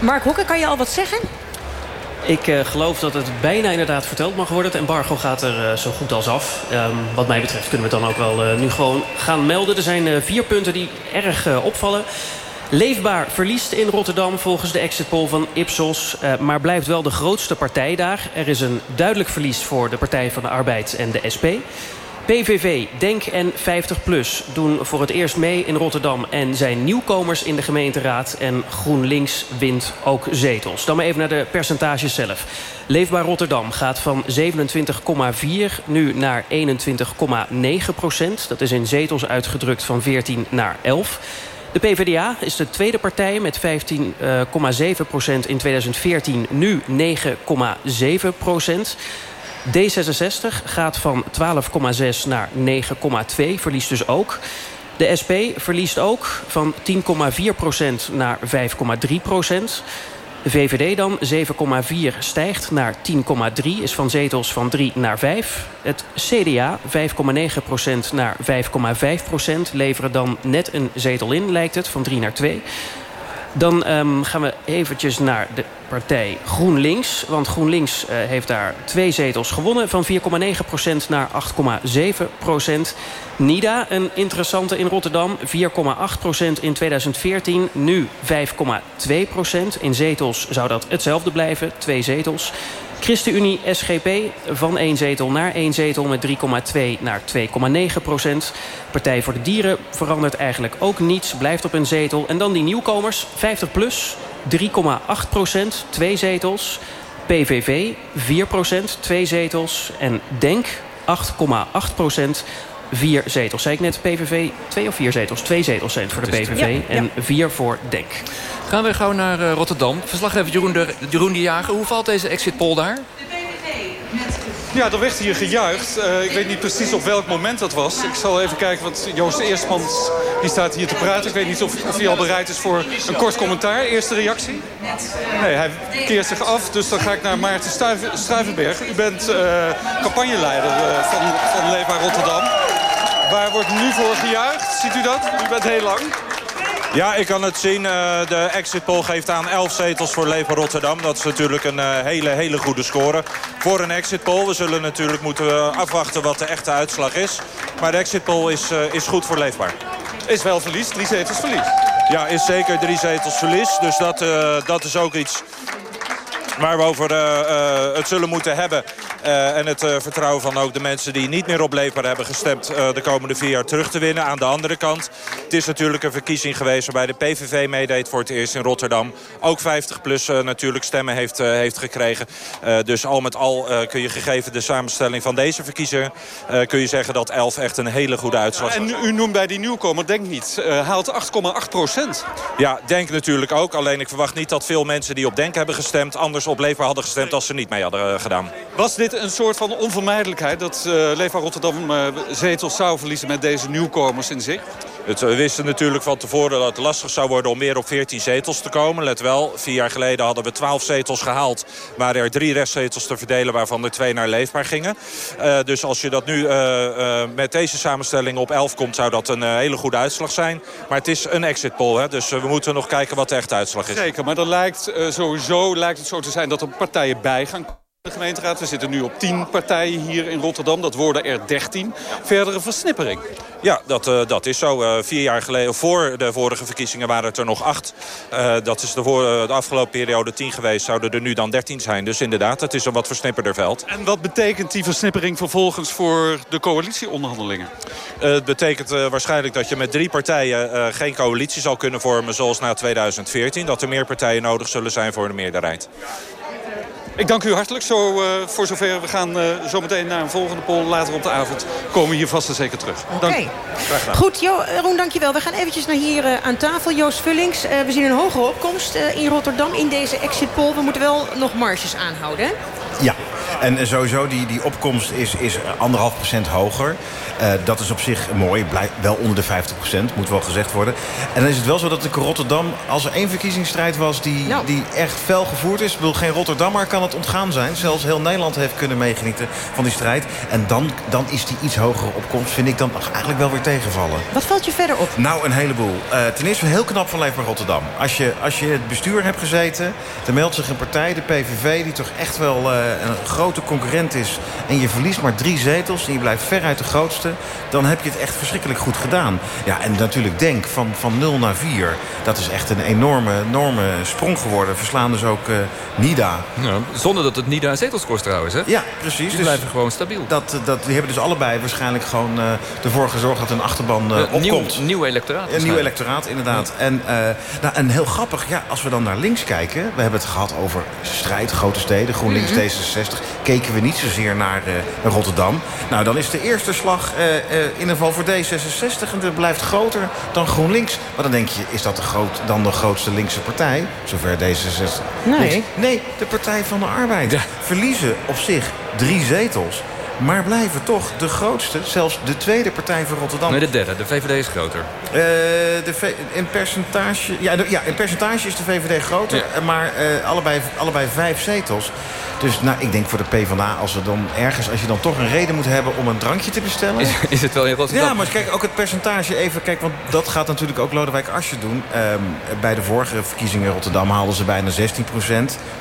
Mark Hokke, kan je al wat zeggen? Ik uh, geloof dat het bijna inderdaad verteld mag worden. Het embargo gaat er uh, zo goed als af. Um, wat mij betreft kunnen we het dan ook wel uh, nu gewoon gaan melden. Er zijn vier punten die erg opvallen. Leefbaar verliest in Rotterdam volgens de exit poll van Ipsos... maar blijft wel de grootste partij daar. Er is een duidelijk verlies voor de Partij van de Arbeid en de SP. PVV, Denk en 50PLUS doen voor het eerst mee in Rotterdam... en zijn nieuwkomers in de gemeenteraad. En GroenLinks wint ook zetels. Dan maar even naar de percentages zelf. Leefbaar Rotterdam gaat van 27,4 nu naar 21,9 procent. Dat is in zetels uitgedrukt van 14 naar 11. De PvdA is de tweede partij met 15,7 procent in 2014, nu 9,7 procent. D66 gaat van 12,6 naar 9,2, verliest dus ook. De SP verliest ook van 10,4% naar 5,3% De VVD dan 7,4 stijgt naar 10,3, is van zetels van 3 naar 5. Het CDA 5,9% naar 5,5% leveren dan net een zetel in, lijkt het, van 3 naar 2. Dan um, gaan we eventjes naar de partij GroenLinks. Want GroenLinks uh, heeft daar twee zetels gewonnen. Van 4,9% naar 8,7%. NIDA, een interessante in Rotterdam. 4,8% in 2014. Nu 5,2%. In zetels zou dat hetzelfde blijven. Twee zetels. ChristenUnie SGP van één zetel naar één zetel met 3,2 naar 2,9 procent. Partij voor de Dieren verandert eigenlijk ook niets, blijft op een zetel. En dan die nieuwkomers, 50 plus, 3,8 procent, twee zetels. PVV 4 procent, twee zetels. En DENK 8,8 procent, vier zetels. Zei ik net PVV twee of vier zetels? Twee zetels zijn voor de PVV en vier voor DENK. Gaan we gauw naar uh, Rotterdam. Verslaggever Jeroen de, Jeroen de Jager. Hoe valt deze exit poll daar? Ja, er werd hier gejuicht. Uh, ik weet niet precies op welk moment dat was. Ik zal even kijken, want Joost Eerstmans die staat hier te praten. Ik weet niet of, of hij al bereid is voor een kort commentaar. Eerste reactie? Nee, hij keert zich af. Dus dan ga ik naar Maarten Struivenberg. U bent uh, campagneleider uh, van, van Leefbaar Rotterdam. Waar wordt nu voor gejuicht? Ziet u dat? U bent heel lang. Ja, ik kan het zien. Uh, de exit poll geeft aan 11 zetels voor Leefbaar Rotterdam. Dat is natuurlijk een uh, hele, hele goede score voor een exit poll. We zullen natuurlijk moeten afwachten wat de echte uitslag is. Maar de exit poll is, uh, is goed voor Leefbaar. Is wel verlies, drie zetels verlies. Ja, is zeker drie zetels verlies. Dus dat, dat is ook iets waar we over het zullen moeten hebben. Uh, en het vertrouwen van ook de mensen die niet meer op Leefbaar hebben gestemd... De komende vier jaar terug te winnen. Aan de andere kant, het is natuurlijk een verkiezing geweest... waarbij de PVV meedeed voor het eerst in Rotterdam. Ook 50PLUS natuurlijk stemmen heeft, heeft gekregen. dus al met al kun je gegeven de samenstelling van deze verkiezingen... kun je zeggen dat 11 echt een hele goede uitslag is. En u noemt bij die nieuwkomer, denk niet, haalt 8,8 procent. Ja, denk natuurlijk ook. Alleen ik verwacht niet dat veel mensen die op Denk hebben gestemd... anders op Leefbaar hadden gestemd als ze niet mee hadden gedaan. Was dit een soort van onvermijdelijkheid... dat uh, Leefbaar Rotterdam uh, zetels zou verliezen met deze nieuwkomers in zich? We wisten natuurlijk van tevoren dat het lastig zou worden om meer op 14 zetels te komen. Let wel, vier jaar geleden hadden we 12 zetels gehaald. Maar er drie restzetels te verdelen waarvan er twee naar Leefbaar gingen. Uh, dus als je dat nu met deze samenstelling op 11 komt... zou dat een hele goede uitslag zijn. Maar het is een exit poll, hè? dus we moeten nog kijken wat de echte uitslag is. Zeker, maar dan lijkt sowieso lijkt het zo te zijn dat er partijen bij gaan de gemeenteraad. We zitten nu op 10 partijen hier in Rotterdam. Dat worden er 13. Verdere versnippering. Ja, dat, uh, dat is zo. Uh, vier jaar geleden, voor de vorige verkiezingen, waren het er nog acht. Uh, dat is de, voor, de afgelopen periode 10 geweest. Zouden er nu dan 13 zijn. Dus inderdaad, het is een wat versnipperder veld. En wat betekent die versnippering vervolgens voor de coalitieonderhandelingen? het betekent waarschijnlijk dat je met drie partijen geen coalitie zal kunnen vormen zoals na 2014. Dat er meer partijen nodig zullen zijn voor de meerderheid. Ik dank u hartelijk zo, uh, voor zover. We gaan uh, zo meteen naar een volgende poll. Later op de avond komen we hier vast en zeker terug. Oké. Okay. Goed, jo Roen, dankjewel. We gaan eventjes naar hier uh, aan tafel. Joost Vullings, we zien een hogere opkomst in Rotterdam in deze exit poll. We moeten wel nog marges aanhouden, hè? Ja, En sowieso, die, die opkomst is, is anderhalf procent hoger. Uh, dat is op zich mooi. Blijft wel onder de 50 procent, moet wel gezegd worden. En dan is het wel zo dat de Rotterdam, als er één verkiezingsstrijd was... die, Nou. die echt fel gevoerd is... Ik bedoel, geen Rotterdammer kan het ontgaan zijn. Zelfs heel Nederland heeft kunnen meegenieten van die strijd. En dan, dan is die iets hogere opkomst, vind ik dan eigenlijk wel weer tegenvallen. Wat valt je verder op? Nou, een heleboel. Uh, ten eerste heel knap van Leefbaar Rotterdam. Als je, als je het bestuur hebt gezeten, dan meldt zich een partij, de PVV... die toch echt wel uh, een grote concurrent is... en je verliest maar drie zetels en je blijft veruit de grootste... dan heb je het echt verschrikkelijk goed gedaan. Ja, en natuurlijk Denk van, van 0 naar 4. Dat is echt een enorme, enorme sprong geworden. Verslaan dus ook uh, NIDA. Ja, zonder dat het NIDA zetels kost trouwens, hè? Ja, precies. Die dus blijven gewoon stabiel. Dat, dat, die hebben dus allebei waarschijnlijk gewoon uh, ervoor gezorgd... dat hun achterban uh, opkomt. Nieuw, nieuw electoraat. Een nieuw electoraat, inderdaad. Ja. En, nou, en heel grappig, ja, als we dan naar links kijken... we hebben het gehad over strijd, grote steden, GroenLinks, mm -hmm. D66... keken we niet zozeer naar, naar Rotterdam. Nou, dan is de eerste slag in ieder geval voor D66... en dat blijft groter dan GroenLinks. Maar dan denk je, is dat de groot, dan de grootste linkse partij? Zover D66. Nee. Nee, de Partij van de Arbeid. Ja. Verliezen op zich drie zetels. Maar blijven toch de grootste, zelfs de tweede partij van Rotterdam. Nee, de derde. De VVD is groter. Uh, de in, percentage, ja, de, ja, in percentage is de VVD groter. Ja. Maar uh, allebei, allebei vijf zetels. Dus nou, ik denk voor de PvdA, als, er dan ergens, als je dan toch een reden moet hebben om een drankje te bestellen... Is, is het wel in Rotterdam? Ja, maar kijk, ook het percentage even... Kijk, want dat gaat natuurlijk ook Lodewijk Asscher doen. Um, bij de vorige verkiezingen in Rotterdam haalden ze bijna 16%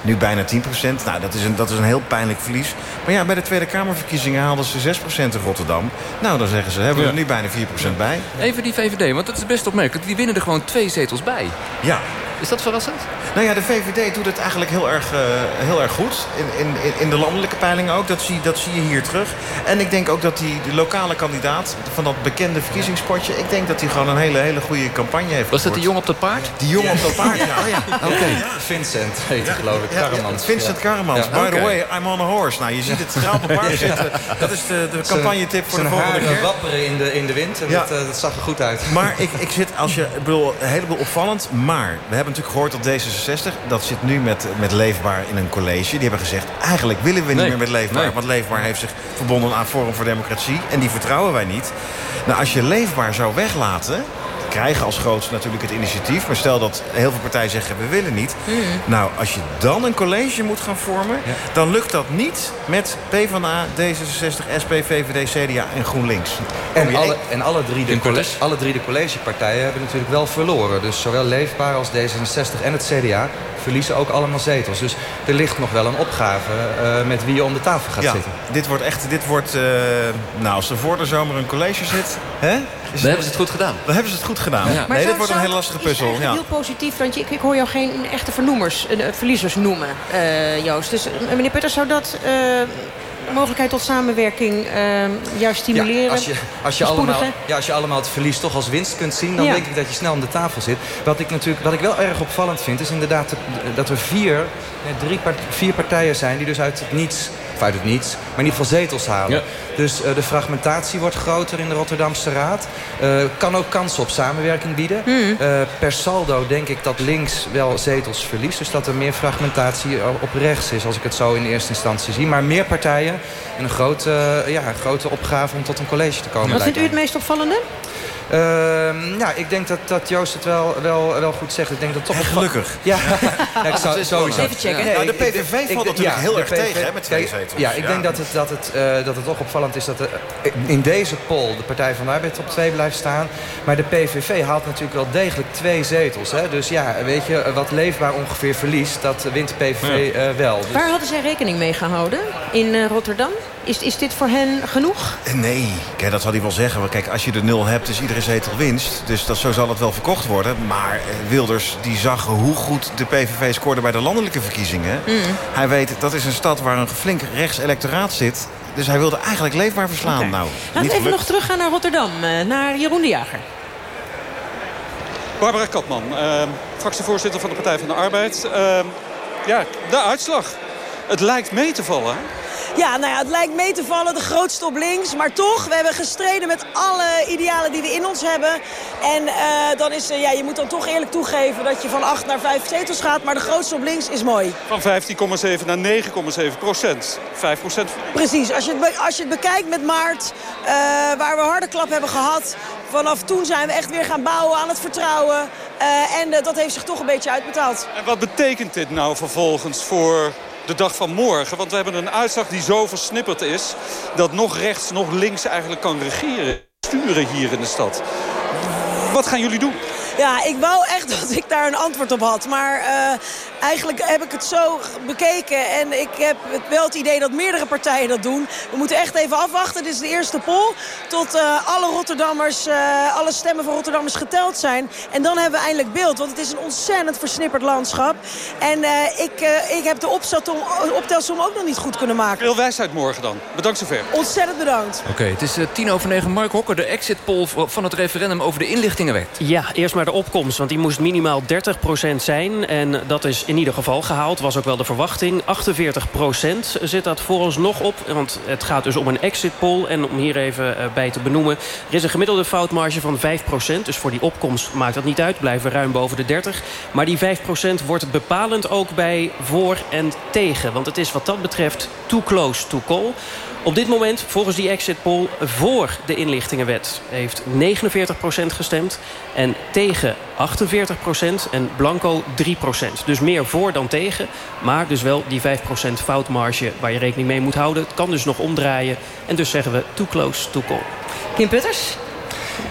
Nu bijna 10 Nou, dat is, een, dat is een heel pijnlijk verlies. Maar ja, bij de Tweede Kamerverkiezingen haalden ze 6% in Rotterdam. Nou, dan zeggen ze, hebben we ja. er nu bijna 4% bij. Even die VVD, want dat is best opmerkelijk. Die winnen er gewoon twee zetels bij. Ja. Is dat verrassend? Nou ja, de VVD doet het eigenlijk heel erg, uh, heel erg goed. In, in, in de landelijke peilingen ook. Dat zie, dat zie je hier terug. En ik denk ook dat die de lokale kandidaat van dat bekende verkiezingspotje... ik denk dat hij gewoon een hele, hele goede campagne heeft Was dat die jong op dat paard? Die jong op dat paard, ja. Oh, ja. Oké. Okay. Ja. Vincent heet hij, geloof ik. Karremans. Vincent Karremans. By okay. the way, I'm on a horse. Nou, je ziet het straal op een paard zitten. Dat is de, de campagnetip voor de volgende keer. wapperen in de, in de wind. En dat, uh, dat zag er goed uit. Maar ik, ik zit, als je, ik bedoel, een heleboel opvallend. Maar we hebben natuurlijk gehoord dat deze 66, dat zit nu met, met Leefbaar in een college. Die hebben gezegd, eigenlijk willen we niet nee, meer met Leefbaar. nee. Want Leefbaar heeft zich verbonden aan Forum voor Democratie. En die vertrouwen wij niet. Nou, als je Leefbaar zou weglaten krijgen als grootste natuurlijk het initiatief. Maar stel dat heel veel partijen zeggen, we willen niet. Nou, als je dan een college moet gaan vormen... Ja. dan lukt dat niet met PvdA, D66, SP, VVD, CDA en GroenLinks. En alle, en alle drie, de college, alle drie de collegepartijen hebben natuurlijk wel verloren. Dus zowel Leefbaar als D66 en het CDA verliezen ook allemaal zetels. Dus er ligt nog wel een opgave eh, met wie je om de tafel gaat Ja, zitten. dit wordt echt, dit wordt, eh, nou als er voor de zomer een college zit, hè? Dan hebben ze het goed gedaan. Dan hebben ze het goed gedaan. Ja. Nee, dit wordt een hele lastige puzzel. Ja. heel positief, want je, ik, ik hoor jou geen echte vernoemers, eh, verliezers noemen, eh, Joost. Dus eh, meneer Putters, zou dat eh, de mogelijkheid tot samenwerking juist stimuleren? Ja, als, je, als, je allemaal, ja, als je allemaal het verlies toch als winst kunt zien... dan Ja. denk ik dat je snel aan de tafel zit. Wat ik, natuurlijk, wat ik wel erg opvallend vind... is inderdaad dat- dat er vier, drie vier partijen zijn... die dus uit het niets, of uit het niets... maar in ieder geval zetels halen. Ja. Dus eh, de fragmentatie wordt groter in de Rotterdamse Raad. Eh, kan ook kansen op samenwerking bieden. Eh, per saldo denk ik dat links wel zetels verliest. Dus dat er meer fragmentatie op rechts is... als ik het zo in eerste instantie zie. Maar meer partijen en een grote, ja, een grote opgave om tot een college te komen. Wat vindt u het meest opvallende? Ehm, ja, ik denk dat, dat Joost het wel, wel, wel goed zegt. Ik denk dat toch En gelukkig. Ja, ja ik zou, sowieso. Even checken. Nee, Nou, de PVV valt ik- natuurlijk heel erg tegen, hè, met twee zetels. Ja, ik Ja. denk dat het, dat, het, eh, dat het toch opvallend is dat eh, in deze poll de Partij van de Arbeid op twee blijft staan. Maar de PVV haalt natuurlijk wel degelijk twee zetels. Hè? Dus ja, weet je, wat leefbaar ongeveer verliest, dat wint de PVV eh, wel. Dus- Waar hadden zij rekening mee gehouden? In eh, Rotterdam? Is, is dit voor hen genoeg? Nee, kijk, dat zal hij wel zeggen. Want kijk, als je de nul hebt, is iedere zetel winst. Dus dat, zo zal het wel verkocht worden. Maar eh, Wilders, die zag hoe goed de PVV scoorde bij de landelijke verkiezingen. Hij weet, dat is een stad waar een flink rechts electoraat zit. Dus hij wilde eigenlijk leefbaar verslaan. Nou, Laten we niet even nog teruggaan naar Rotterdam. eh, naar Jeroen de Jager. Barbara Katman, eh, fractievoorzitter van de Partij van de Arbeid. Eh, ja, de uitslag. Het lijkt mee te vallen. Ja, nou ja, het lijkt mee te vallen, de grootste op links. Maar toch, we hebben gestreden met alle idealen die we in ons hebben. En uh, dan is, uh, ja, je moet dan toch eerlijk toegeven dat je van 8 naar 5 zetels gaat. Maar de grootste op links is mooi. Van 15,7 naar 9,7 procent. 5 procent. Precies. Als je, het, als je het bekijkt met maart, uh, waar we harde klap hebben gehad... vanaf toen zijn we echt weer gaan bouwen aan het vertrouwen. en dat heeft zich toch een beetje uitbetaald. En wat betekent dit nou vervolgens voor de dag van morgen. Want we hebben een uitslag die zo versnipperd is... dat nog rechts, nog links eigenlijk kan regeren. Sturen hier in de stad. Wat gaan jullie doen? Ja, ik wou echt dat ik daar een antwoord op had. Maar uh, eigenlijk heb ik het zo bekeken. En ik heb wel het idee dat meerdere partijen dat doen. We moeten echt even afwachten. Dit is de eerste poll. Tot uh, alle Rotterdammers, uh, alle stemmen van Rotterdammers geteld zijn. En dan hebben we eindelijk beeld. Want het is een ontzettend versnipperd landschap. En ik, ik heb de optelsom ook nog niet goed kunnen maken. Veel wijsheid morgen dan. Bedankt zover. Ontzettend bedankt. Oké, okay, het is tien over negen. Mark Hokker, de exit poll van het referendum over de inlichtingenwet. Ja, eerst maar opkomst. Want die moest minimaal 30% zijn. En dat is in ieder geval gehaald. Was ook wel de verwachting. 48% zit dat voor ons nog op. Want het gaat dus om een exit poll. En om hier even bij te benoemen. Er is een gemiddelde foutmarge van 5%. Dus voor die opkomst maakt dat niet uit. Blijven ruim boven de 30. Maar die 5% wordt bepalend ook bij voor en tegen. Want het is wat dat betreft too close to call. Op dit moment, volgens die exit poll, voor de inlichtingenwet... heeft 49% gestemd en tegen 48% en blanco 3%. Dus meer voor dan tegen, maar dus wel die 5% foutmarge... waar je rekening mee moet houden. Het kan dus nog omdraaien en dus zeggen we too close to call. Kim Putters?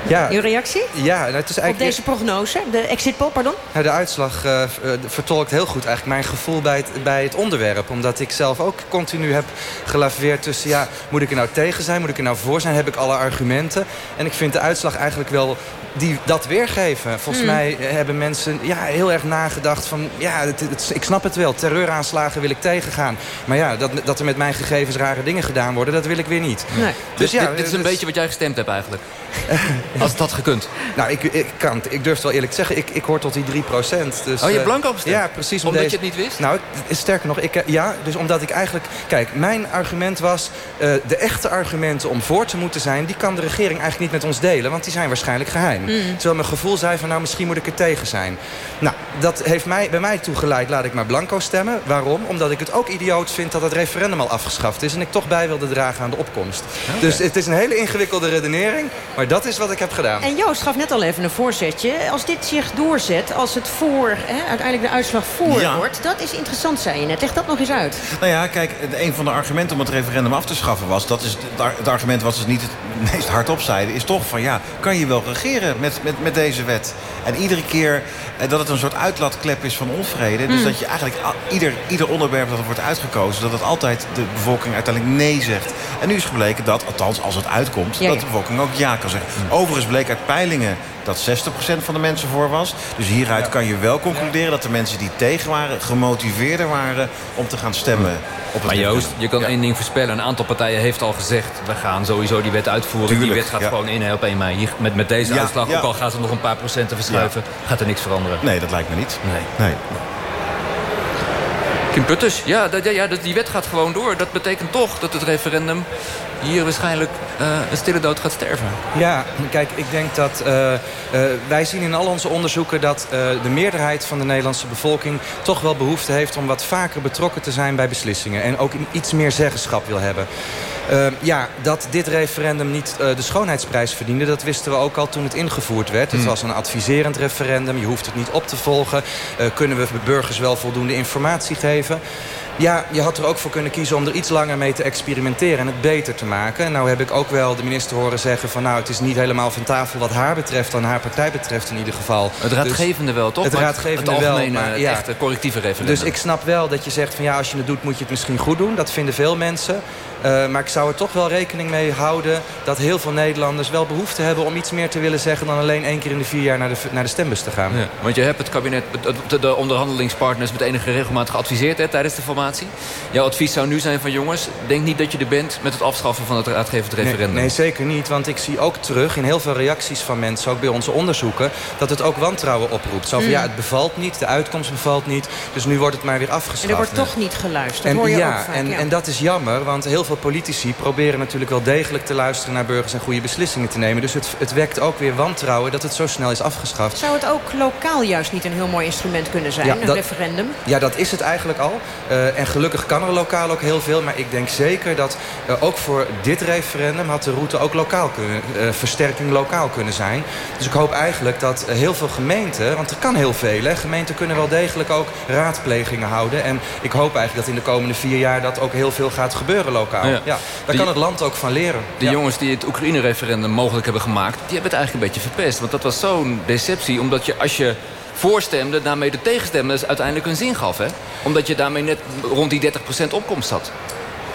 Ja, Uw reactie? Ja, nou, het is eigenlijk... Op deze prognose, de exit poll, pardon? Ja, de uitslag uh, vertolkt heel goed eigenlijk mijn gevoel bij het, bij het onderwerp. Omdat ik zelf ook continu heb gelaveerd tussen... ja, moet ik er nou tegen zijn, moet ik er nou voor zijn? Heb ik alle argumenten? En ik vind de uitslag eigenlijk wel die dat weergeven. Volgens mm. mij hebben mensen ja, heel erg nagedacht van... ja, het, het, ik snap het wel, terreuraanslagen wil ik tegengaan. Maar ja, dat, dat er met mijn gegevens rare dingen gedaan worden... dat wil ik weer niet. Nee. Dus, dus ja, dit, dit is een dus... beetje wat jij gestemd hebt eigenlijk? Als het had gekund. Nou, ik, ik, kan, ik durf het wel eerlijk te zeggen. Ik, ik hoor tot die 3 procent. Dus, oh, je hebt blanco? Ja, precies. Omdat deze... je het niet wist? Nou, sterker nog, ik, ja, dus omdat ik eigenlijk... Kijk, mijn argument was... Uh, de echte argumenten om voor te moeten zijn... die kan de regering eigenlijk niet met ons delen. Want die zijn waarschijnlijk geheim. Mm. Terwijl mijn gevoel zei van... nou, misschien moet ik er tegen zijn. Nou, dat heeft mij, bij mij toegeleid... laat ik maar blanco stemmen. Waarom? Omdat ik het ook idioot vind... dat het referendum al afgeschaft is... en ik toch bij wilde dragen aan de opkomst. Okay. Dus het is een hele ingewikkelde redenering... maar dat is wat ik heb gedaan. En Joost gaf net al even een voorzetje. Als dit zich doorzet, als het voor, hè, uiteindelijk de uitslag voor ja. wordt... dat is interessant, zei je net. Leg dat nog eens uit. Nou ja, kijk, een van de argumenten om het referendum af te schaffen was... dat is het argument wat ze niet het meest hardop zeiden... is toch van, ja, kan je wel regeren met, met, met deze wet? En iedere keer dat het een soort uitlaatklep is van onvrede. Dus dat je eigenlijk ieder, ieder onderwerp dat er wordt uitgekozen... dat het altijd de bevolking uiteindelijk nee zegt. En nu is gebleken dat, althans als het uitkomt... Ja, ja. dat de bevolking ook ja kan zeggen. Overigens bleek uit peilingen dat 60% van de mensen voor was. Dus hieruit kan je wel concluderen dat de mensen die tegen waren... gemotiveerder waren om te gaan stemmen. Op het maar Joost, je kan één ding voorspellen. Een aantal partijen heeft al gezegd... we gaan sowieso die wet uitvoeren. Tuurlijk, die wet gaat ja. gewoon in op 1 mei. Hier, met, met deze ja, uitslag, ook al gaan ze nog een paar procenten verschuiven... gaat er niks veranderen. Nee, dat lijkt me niet. Nee. nee. Putters, ja, dat, ja, die wet gaat gewoon door. Dat betekent toch dat het referendum hier waarschijnlijk uh, een stille dood gaat sterven. Ja, kijk, ik denk dat... Uh, uh, wij zien in al onze onderzoeken dat de meerderheid van de Nederlandse bevolking... toch wel behoefte heeft om wat vaker betrokken te zijn bij beslissingen. En ook iets meer zeggenschap wil hebben. Uh, ja, dat dit referendum niet uh, de schoonheidsprijs verdiende... dat wisten we ook al toen het ingevoerd werd. Het was een adviserend referendum, je hoeft het niet op te volgen. Uh, kunnen we burgers wel voldoende informatie geven? Ja, je had er ook voor kunnen kiezen om er iets langer mee te experimenteren... en het beter te maken. Nou heb ik ook wel de minister horen zeggen van... nou, het is niet helemaal van tafel wat haar betreft... dan haar partij betreft in ieder geval. Het raadgevende wel, toch? Het raadgevende het wel, maar, ja. echte correctieve referendum. Dus ik snap wel dat je zegt van ja, als je het doet moet je het misschien goed doen. Dat vinden veel mensen. Uh, maar ik zou er toch wel rekening mee houden... dat heel veel Nederlanders wel behoefte hebben om iets meer te willen zeggen... dan alleen één keer in de vier jaar naar de, naar de stembus te gaan. Ja, want je hebt het kabinet, de, de onderhandelingspartners... met enige regelmaat geadviseerd hè, tijdens de formatie. Jouw advies zou nu zijn van jongens, denk niet dat je er bent... met het afschaffen van het raadgevend referendum. Nee, nee, zeker niet, want ik zie ook terug in heel veel reacties van mensen... ook bij onze onderzoeken, dat het ook wantrouwen oproept. Zo van, mm. ja, het bevalt niet, de uitkomst bevalt niet... dus nu wordt het maar weer afgeschaft. En er wordt toch niet geluisterd, en, hoor je ja, ook vaak, en, ja, en dat is jammer, want heel veel politici proberen natuurlijk wel degelijk te luisteren naar burgers... en goede beslissingen te nemen. Dus het, het wekt ook weer wantrouwen dat het zo snel is afgeschaft. Zou het ook lokaal juist niet een heel mooi instrument kunnen zijn, een referendum? Ja, dat is het eigenlijk al. Uh, en gelukkig kan er lokaal ook heel veel. Maar ik denk zeker dat uh, ook voor dit referendum... had de route ook lokaal kunnen, uh, versterking lokaal kunnen zijn. Dus ik hoop eigenlijk dat heel veel gemeenten... want er kan heel veel, hè. Gemeenten kunnen wel degelijk ook raadplegingen houden. En ik hoop eigenlijk dat in de komende vier jaar... dat ook heel veel gaat gebeuren lokaal. Ja. ja daar kan het land ook van leren. De jongens die het Oekraïne-referendum mogelijk hebben gemaakt... die hebben het eigenlijk een beetje verpest. Want dat was zo'n deceptie. Omdat je als je voorstemde, daarmee de tegenstemmers uiteindelijk een zin gaf. Hè? Omdat je daarmee net rond die 30% opkomst had.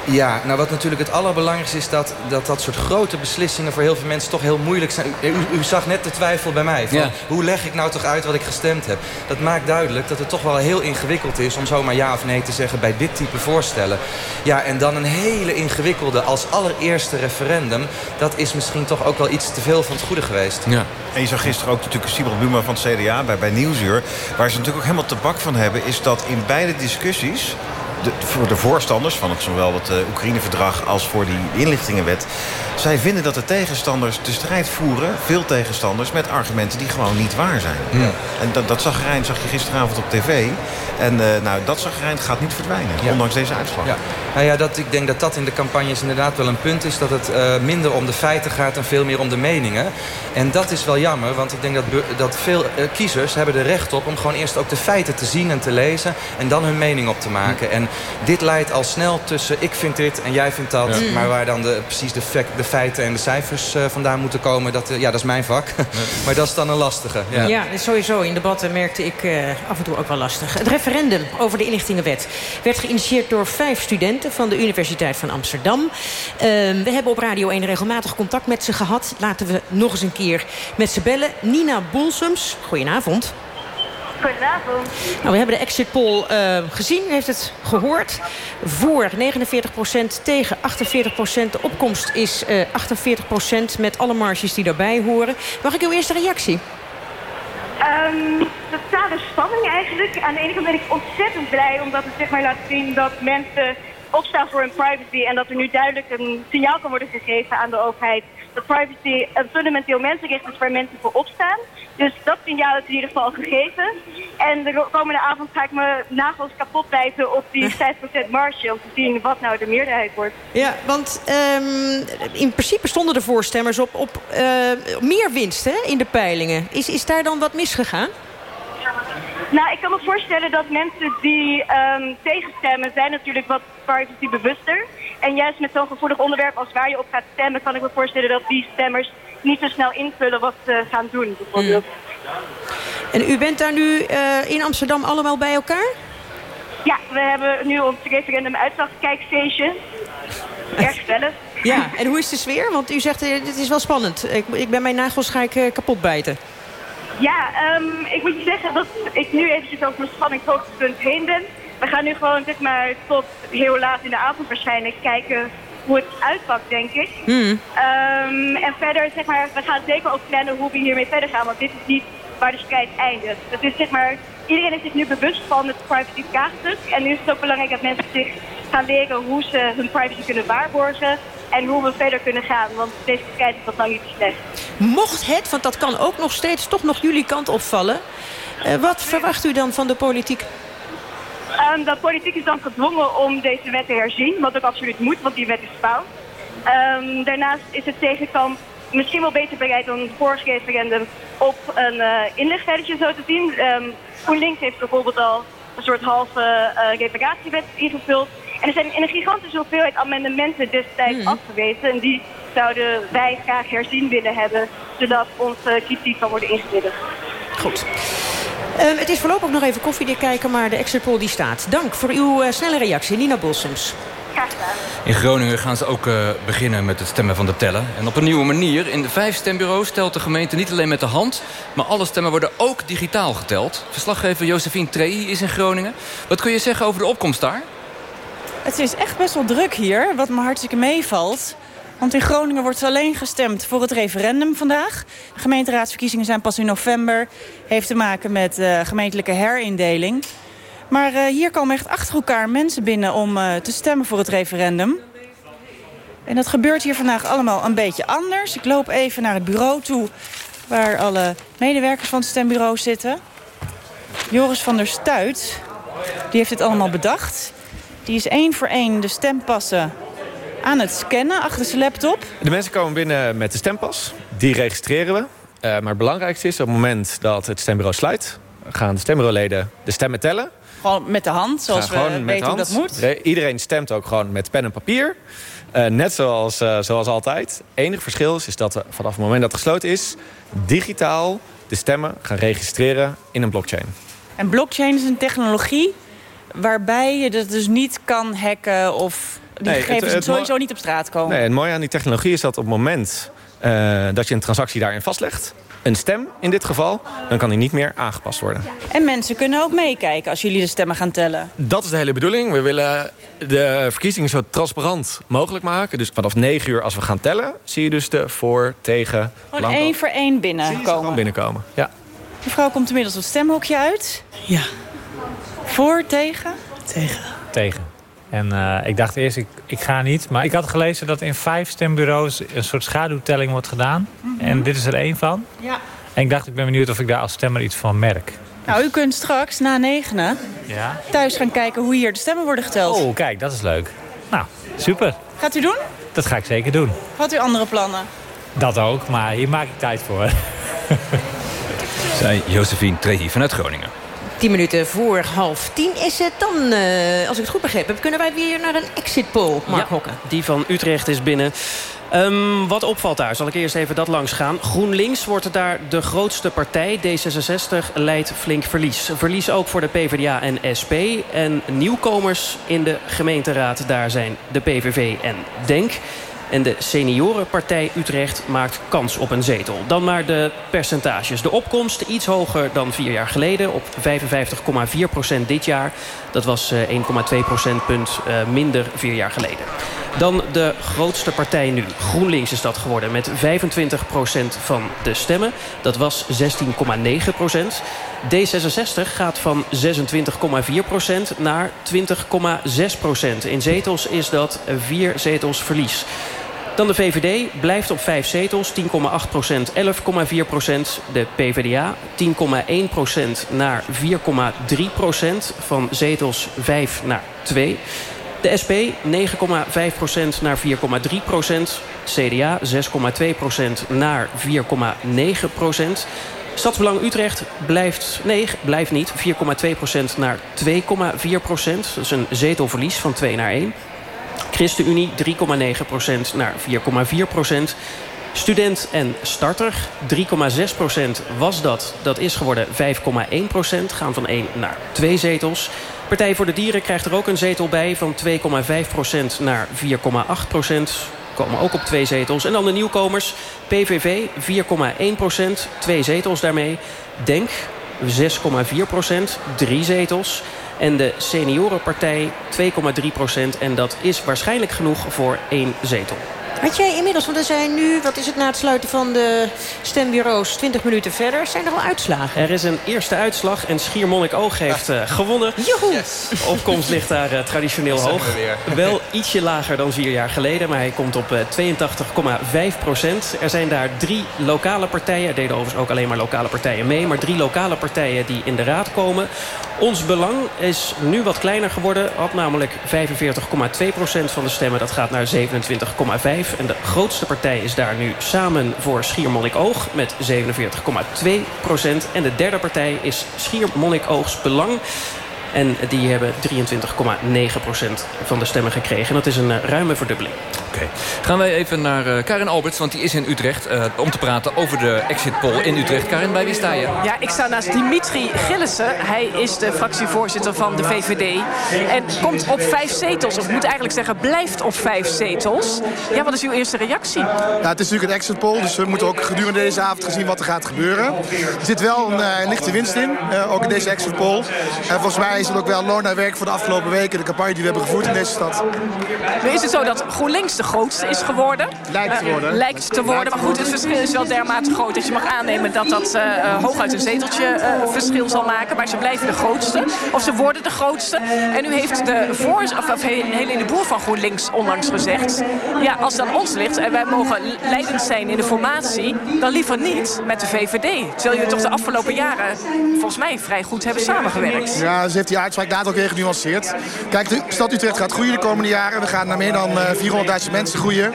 Ja, nou wat natuurlijk het allerbelangrijkste is... Dat, dat dat soort grote beslissingen voor heel veel mensen toch heel moeilijk zijn. U, u zag net de twijfel bij mij. Van, Hoe leg ik nou toch uit wat ik gestemd heb? Dat maakt duidelijk dat het toch wel heel ingewikkeld is... om zomaar ja of nee te zeggen bij dit type voorstellen. Ja, en dan een hele ingewikkelde als allereerste referendum... dat is misschien toch ook wel iets te veel van het goede geweest. Ja. En je zag gisteren ook natuurlijk Sibel Buma van het CDA bij, bij Nieuwsuur... waar ze natuurlijk ook helemaal te bak van hebben... is dat in beide discussies voor de voorstanders van het, zowel het uh, Oekraïne-verdrag als voor die inlichtingenwet... zij vinden dat de tegenstanders de strijd voeren, veel tegenstanders... met argumenten die gewoon niet waar zijn. Ja. En dat, dat zagrijn zag je gisteravond op tv. En uh, nou, dat zagrijn gaat niet verdwijnen, ja. ondanks deze uitslag. Ja. Nou ja, dat, ik denk dat dat in de campagnes inderdaad wel een punt is... dat het uh, minder om de feiten gaat en veel meer om de meningen. En dat is wel jammer, want ik denk dat, dat veel kiezers hebben er recht op... om gewoon eerst ook de feiten te zien en te lezen... en dan hun mening op te maken. En dit leidt al snel tussen ik vind dit en jij vindt dat. Maar waar dan de, precies de, de, en de cijfers uh, vandaan moeten komen... Dat, uh, ja, dat is mijn vak. Maar dat is dan een lastige. Ja, sowieso in debatten merkte ik uh, af en toe ook wel lastig. Het referendum over de inlichtingenwet werd geïnitieerd door vijf studenten... van de Universiteit van Amsterdam. Ehm, we hebben op Radio 1 regelmatig contact met ze gehad. Laten we nog eens een keer met ze bellen. Nina Boelsums, goedenavond. Goedenavond. Nou, we hebben de exit poll uh, gezien, u heeft het gehoord. Voor 49% tegen 48% De opkomst is uh, 48% met alle marges die daarbij horen. Mag ik uw eerste reactie? Um, totale spanning eigenlijk. Aan de ene kant ben ik ontzettend blij omdat het zeg maar laat zien dat mensen opstaan voor hun privacy. En dat er nu duidelijk een signaal kan worden gegeven aan de overheid dat privacy een fundamenteel mensenrecht is waar mensen voor opstaan. Dus dat signaal is in ieder geval gegeven. En de komende avond ga ik me nagels kapot bijten op die 5% marge... om te zien wat nou de meerderheid wordt. Ja, want um, in principe stonden de voorstemmers op, op uh, meer winst hè, in de peilingen. Is, is daar dan wat misgegaan? Nou, ik kan me voorstellen dat mensen die um, tegenstemmen... zijn natuurlijk wat privacybewuster. En juist met zo'n gevoelig onderwerp als waar je op gaat stemmen... kan ik me voorstellen dat die stemmers niet zo snel invullen wat ze gaan doen, bijvoorbeeld. En u bent daar nu uh, in Amsterdam allemaal bij elkaar? Ja, we hebben nu ons referendum uitslagkijkfeestje. Erg gezellig. Ja, en hoe is de sfeer? Want u zegt, uh, dit is wel spannend. Ik, ik ben mijn nagels ga ik uh, kapot bijten. Ja, um, ik moet je zeggen dat ik nu eventjes over mijn spanningshoogtepunt heen ben. We gaan nu gewoon zeg maar, tot heel laat in de avond waarschijnlijk kijken hoe het uitpakt, denk ik. Mm. Um, en verder, zeg maar, we gaan zeker ook plannen hoe we hiermee verder gaan. Want dit is niet waar de strijd eindigt. Het is zeg maar, iedereen is zich nu bewust van het privacy vraagstuk. En nu is het ook belangrijk dat mensen zich gaan leren hoe ze hun privacy kunnen waarborgen. En hoe we verder kunnen gaan. Want deze strijd is nog lang niet slecht. Mocht het, want dat kan ook nog steeds toch nog jullie kant opvallen. Uh, wat verwacht u dan van de politiek? Um, de politiek is dan gedwongen om deze wet te herzien. Wat ook absoluut moet, want die wet is fout. Um, daarnaast is het tegenkamp misschien wel beter bereid dan het vorige referendum op een uh, inlegvelletje zo te zien. Um, GroenLinks heeft bijvoorbeeld al een soort halve uh, reparatiewet ingevuld. En er zijn in een gigantische hoeveelheid amendementen destijds mm. afgewezen. En die zouden wij graag herzien willen hebben, zodat onze kritiek kan worden ingewilligd. Goed. Uh, het is voorlopig nog even koffiedik kijken, maar de exit poll die staat. Dank voor uw uh, snelle reactie, Nina Bolsums. In Groningen gaan ze ook uh, beginnen met het stemmen van de tellen. En op een nieuwe manier. In de vijf stembureaus telt de gemeente niet alleen met de hand... maar alle stemmen worden ook digitaal geteld. Verslaggever Josephine Trey is in Groningen. Wat kun je zeggen over de opkomst daar? Het is echt best wel druk hier, wat me hartstikke meevalt. Want in Groningen wordt alleen gestemd voor het referendum vandaag. De gemeenteraadsverkiezingen zijn pas in november. Heeft te maken met uh, gemeentelijke herindeling. Maar uh, hier komen echt achter elkaar mensen binnen om uh, te stemmen voor het referendum. En dat gebeurt hier vandaag allemaal een beetje anders. Ik loop even naar het bureau toe waar alle medewerkers van het stembureau zitten. Joris van der Stuit, die heeft dit allemaal bedacht. Die is één voor één de stempassen aan het scannen achter zijn laptop. De mensen komen binnen met de stempas. Die registreren we. Uh, maar het belangrijkste is, op het moment dat het stembureau sluit... gaan de stembureauleden de stemmen tellen. Gewoon met de hand, zoals we weten hoe dat moet. Iedereen stemt ook gewoon met pen en papier. Uh, net zoals, uh, zoals altijd. Enig verschil is, is dat we vanaf het moment dat het gesloten is... digitaal de stemmen gaan registreren in een blockchain. En blockchain is een technologie waarbij je dat dus niet kan hacken... of die nee, gegevens het, het sowieso niet op straat komen. Nee, het mooie aan die technologie is dat op het moment uh, dat je een transactie daarin vastlegt een stem in dit geval, dan kan die niet meer aangepast worden. En mensen kunnen ook meekijken als jullie de stemmen gaan tellen. Dat is de hele bedoeling. We willen de verkiezingen zo transparant mogelijk maken. Dus vanaf 9 uur als we gaan tellen, zie je dus de voor, tegen... Gewoon één voor één binnenkomen. binnenkomen, ja. Mevrouw komt inmiddels het stemhokje uit. Ja. Voor, tegen? Tegen. Tegen. En uh, ik dacht eerst, ik, ik ga niet. Maar ik had gelezen dat in vijf stembureaus een soort schaduwtelling wordt gedaan. Mm -hmm. En dit is er één van. Ja. En ik dacht, ik ben benieuwd of ik daar als stemmer iets van merk. Nou, u kunt straks na negenen ja. thuis gaan kijken hoe hier de stemmen worden geteld. Oh, kijk, dat is leuk. Nou, super. Gaat u doen? Dat ga ik zeker doen. Had u andere plannen? Dat ook, maar hier maak ik tijd voor. Zij Josephine Trehi vanuit Groningen. 10 minuten voor half tien is het dan, uh, als ik het goed begrepen heb... kunnen wij weer naar een exit poll, Mark ja, Hokken. Die van Utrecht is binnen. Um, wat opvalt daar, zal ik eerst even dat langs gaan. GroenLinks wordt daar de grootste partij. D66 leidt flink verlies. Verlies ook voor de PvdA en SP. En nieuwkomers in de gemeenteraad, daar zijn de PVV en DENK. En de seniorenpartij Utrecht maakt kans op een zetel. Dan maar de percentages. De opkomst iets hoger dan vier jaar geleden. Op 55,4 procent dit jaar. Dat was 1,2 procentpunt minder vier jaar geleden. Dan de grootste partij nu. GroenLinks is dat geworden met 25 procent van de stemmen. Dat was 16,9 procent. D66 gaat van 26,4 procent naar 20,6 procent. In zetels is dat vier zetels verlies. Dan de VVD blijft op 5 zetels, 10,8 procent, 11,4 procent. De PvdA 10,1 procent naar 4,3 procent. Van zetels 5 naar 2. De SP 9,5 procent naar 4,3 procent. CDA 6,2 procent naar 4,9 procent. Stadsbelang Utrecht blijft, nee, blijft niet. 4,2 procent naar 2,4 procent. Dat is een zetelverlies van 2 naar 1. ChristenUnie 3,9% naar 4,4% Student en starter 3,6% was dat. Dat is geworden 5,1% Gaan van 1 naar 2 zetels. Partij voor de Dieren krijgt er ook een zetel bij. Van 2,5% naar 4,8% Komen ook op twee zetels. En dan de nieuwkomers. PVV 4,1% Twee zetels daarmee. Denk 6,4% Drie zetels. En de seniorenpartij 2,3 procent. En dat is waarschijnlijk genoeg voor één zetel. Had jij inmiddels, want er zijn nu, wat is het na het sluiten van de stembureaus, 20 minuten verder. Zijn er al uitslagen? Er is een eerste uitslag en Schiermonnik-Oog heeft uh, gewonnen. Joehoe! Yes. Opkomst ligt daar uh, traditioneel hoog. Wel ietsje lager dan vier jaar geleden, maar hij komt op uh, 82,5 procent. Er zijn daar drie lokale partijen, er deden overigens ook alleen maar lokale partijen mee, maar drie lokale partijen die in de raad komen. Ons belang is nu wat kleiner geworden. Had namelijk 45,2 procent van de stemmen. Dat gaat naar 27,5. En de grootste partij is daar nu samen voor Schiermonnik-Oog met 47,2 procent. En de derde partij is Schiermonnik-Oogs Belang. En die hebben 23,9 procent van de stemmen gekregen. En dat is een uh, ruime verdubbeling. Oké. Gaan wij even naar uh, Karin Alberts, want die is in Utrecht... Uh, om te praten over de exit poll in Utrecht. Karin, bij wie sta je? Ja, ik sta naast Dimitri Gillissen. Hij is de fractievoorzitter van de VVD. En komt op vijf zetels, of moet eigenlijk zeggen... blijft op vijf zetels. Ja, wat is uw eerste reactie? Ja, het is natuurlijk een exit poll, dus we moeten ook gedurende deze avond gezien wat er gaat gebeuren. Er zit wel een lichte winst in, ook in deze exit poll. En volgens mij is ook wel loon naar werk voor de afgelopen weken. De campagne die we hebben gevoerd in deze stad. Nu is het zo dat GroenLinks de grootste is geworden. Lijkt te worden. Uh, lijkt te worden. Maar goed, het verschil is wel dermate groot dat je mag aannemen dat dat uh, hooguit een zeteltje uh, verschil zal maken. Maar ze blijven de grootste. Of ze worden de grootste. En nu heeft de voor, of, of Helene Boer van GroenLinks onlangs gezegd... ja, als aan ons ligt en wij mogen leidend zijn in de formatie... dan liever niet met de VVD. Terwijl jullie toch de afgelopen jaren volgens mij vrij goed hebben samengewerkt. Ja, ze heeft die uitspraak later ook weer genuanceerd. Kijk, de stad Utrecht gaat groeien de komende jaren. We gaan naar meer dan 400.000 mensen groeien.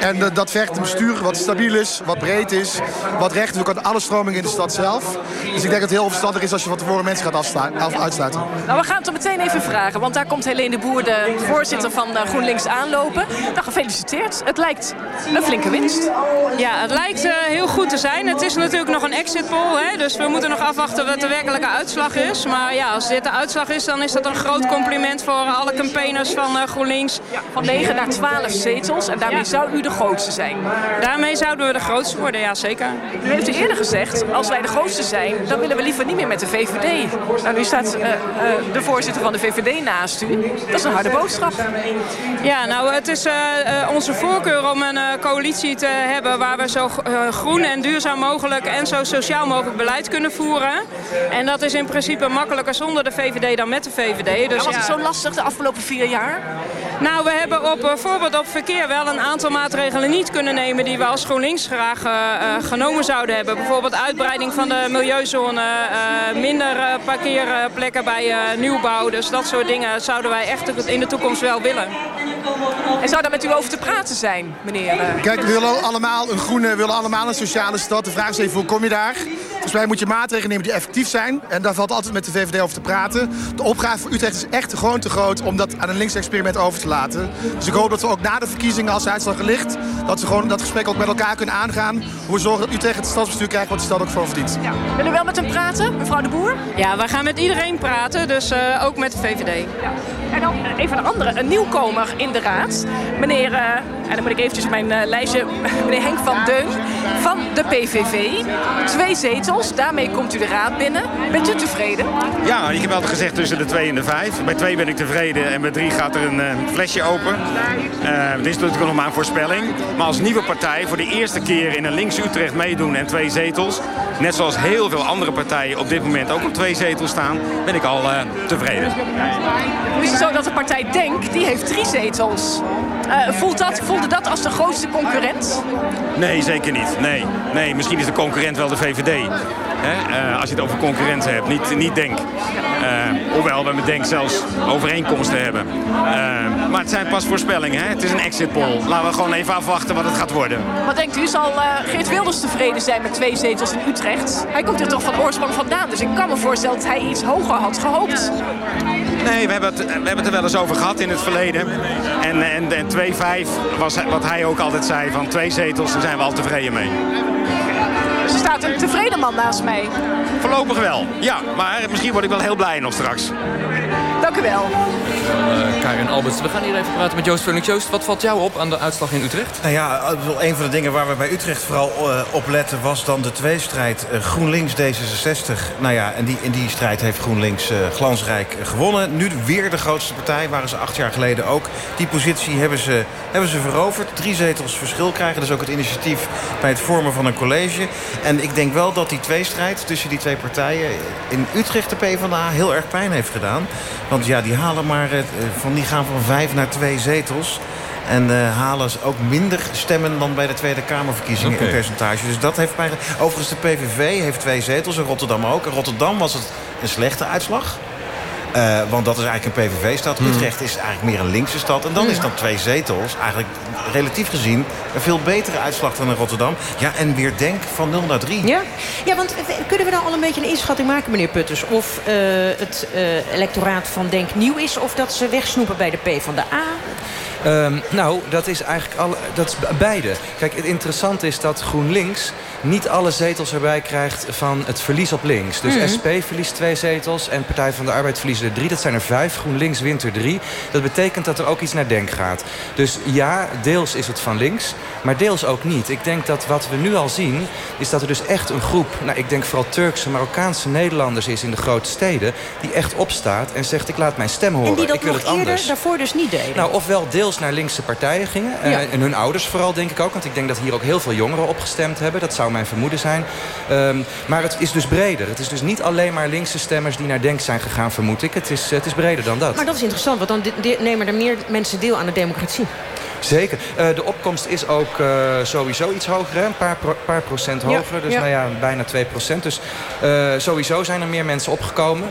En uh, dat vergt een bestuur wat stabiel is, wat breed is, wat recht is. Ook alle stromingen in de stad zelf. Dus ik denk dat het heel verstandig is als je van tevoren mensen gaat uitsluiten. Nou, we gaan het er meteen even vragen. Want daar komt Helene de Boer, de voorzitter van uh, GroenLinks, aanlopen. Nou, gefeliciteerd. Het lijkt een flinke winst. Ja, het lijkt uh, heel goed te zijn. Het is natuurlijk nog een exit poll. Hè? Dus we moeten nog afwachten wat de werkelijke uitslag is. Maar ja, als dit de uitslag is, dan is dat een groot compliment voor alle campaigners van GroenLinks. Ja, van 9 naar 12 zetels. En daarmee zou u de grootste zijn. Daarmee zouden we de grootste worden, ja zeker. U heeft eerder gezegd, als wij de grootste zijn, dan willen we liever niet meer met de VVD. Nou, nu staat uh, uh, de voorzitter van de VVD naast u. Dat is een harde boodschap. Ja, nou, het is onze voorkeur om een coalitie te hebben waar we zo groen en duurzaam mogelijk en zo sociaal mogelijk beleid kunnen voeren. En dat is in principe makkelijker zonder de VVD dan met de VVD. Dus, was het zo lastig de afgelopen vier jaar? Nou, we hebben op bijvoorbeeld op verkeer wel een aantal maatregelen niet kunnen nemen die we als GroenLinks graag uh, genomen zouden hebben. Bijvoorbeeld uitbreiding van de milieuzone, uh, minder parkeerplekken bij nieuwbouw. Dus dat soort dingen zouden wij echt in de toekomst wel willen. En zou daar met u over te praten zijn, meneer? Kijk, we willen allemaal een groene, we willen allemaal een sociale stad. De vraag is even, hoe kom je daar? Volgens mij moet je maatregelen nemen die effectief zijn. En daar valt altijd met de VVD over te praten. De opgave voor Utrecht is echt gewoon te groot om dat aan een linksexperiment over te laten. Dus ik hoop dat we ook na de verkiezingen, als de uitslag ligt... dat we gewoon dat gesprek ook met elkaar kunnen aangaan. Hoe we zorgen dat Utrecht het stadsbestuur krijgt wat de stad ook voor verdient. Ja. Willen we wel met hem praten, mevrouw de Boer? Ja, we gaan met iedereen praten, dus uh, ook met de VVD. Ja. En dan even een andere, een nieuwkomer in de raad. Meneer, en dan moet ik eventjes mijn uh, lijstje... meneer Henk van Deun van de PVV. Twee zetels, daarmee komt u de raad binnen. Bent u tevreden? Ja, ik heb altijd gezegd tussen de twee en de vijf. Bij twee ben ik tevreden en bij drie gaat er een uh, flesje open. dit is natuurlijk nog maar een voorspelling. Maar als nieuwe partij voor de eerste keer in een links Utrecht meedoen en twee zetels... net zoals heel veel andere partijen op dit moment ook op twee zetels staan... ben ik al tevreden. Nu is het zo dat de partij Denk, die heeft drie zetels. Uh, voelt dat, voelde dat als de grootste concurrent? Nee, zeker niet. Nee, nee misschien is de concurrent wel de VVD. Hè? Uh, als je het over concurrenten hebt, niet, niet Denk. Uh, hoewel we met Denk zelfs overeenkomsten hebben. maar het zijn pas voorspellingen. Hè? Het is een exit poll. Laten we gewoon even afwachten wat het gaat worden. Wat denkt u? Zal Geert Wilders tevreden zijn met twee zetels in Utrecht? Hij komt er toch van oorsprong vandaan. Dus ik kan me voorstellen dat hij iets hoger had gehoopt. Nee, we hebben, het, we hebben het er wel eens over gehad in het verleden. En, en, en 2-5 was wat hij ook altijd zei. Van twee zetels, daar zijn we al tevreden mee. Dus er staat een tevreden man naast mij. Voorlopig wel, ja. Maar misschien word ik wel heel blij nog straks. Dank u wel. Uh, Karin Alberts. We gaan hier even praten met Joost Vullings. Joost, wat valt jou op aan de uitslag in Utrecht? Nou ja, een van de dingen waar we bij Utrecht vooral uh, op letten... was dan de tweestrijd uh, GroenLinks D66. Nou ja, en die, in die strijd heeft GroenLinks glansrijk gewonnen. Nu weer de grootste partij, waren ze acht jaar geleden ook. Die positie hebben ze, hebben ze veroverd. Drie zetels verschil krijgen. Dus ook het initiatief bij het vormen van een college. En ik denk wel dat die tweestrijd tussen die twee partijen... in Utrecht de PvdA heel erg pijn heeft gedaan. Want ja, die halen maar van die gaan van vijf naar twee zetels. En uh, halen ook minder stemmen dan bij de Tweede Kamerverkiezingen okay. in percentage. Dus dat heeft mij... Overigens, de PVV heeft twee zetels en Rotterdam ook. In Rotterdam was het een slechte uitslag. Uh, want dat is eigenlijk een PVV-stad. Hmm. Utrecht is eigenlijk meer een linkse stad. En dan is dan twee zetels eigenlijk relatief gezien... een veel betere uitslag dan in Rotterdam. Ja, en weer denk van 0 naar 3. Ja, ja want kunnen we dan al een beetje een inschatting maken, meneer Putters... of uh, het uh, electoraat van Denk nieuw is... of dat ze wegsnoepen bij de P van de A? Um, nou, dat is eigenlijk alle, dat is beide. Kijk, het interessante is dat GroenLinks niet alle zetels erbij krijgt van het verlies op links. Dus Mhm. SP verliest twee zetels en Partij van de Arbeid verliest er drie. Dat zijn er vijf. GroenLinks wint er drie. Dat betekent dat er ook iets naar Denk gaat. Dus ja, deels is het van links, maar deels ook niet. Ik denk dat wat we nu al zien, is dat er dus echt een groep... nou, ik denk vooral Turkse, Marokkaanse Nederlanders is in de grote steden... die echt opstaat en zegt, ik laat mijn stem horen. En die dat ik wil nog het anders. eerder daarvoor dus niet deden. Nou, ofwel deels naar linkse partijen gingen. eh, Ja. en hun ouders vooral, denk ik ook. Want ik denk dat hier ook heel veel jongeren op gestemd hebben. Dat zou mijn vermoeden zijn. Ehm, maar het is dus breder. Het is dus niet alleen maar linkse stemmers die naar Denk zijn gegaan, vermoed ik. Het is, het is breder dan dat. Maar dat is interessant, want dan nemen er meer mensen deel aan de democratie. Zeker. Eh, de opkomst is ook eh, sowieso iets hoger. Hè? Een paar, pro- paar procent Ja, hoger. dus ja. nou ja, bijna 2 procent. Dus eh, sowieso zijn er meer mensen opgekomen.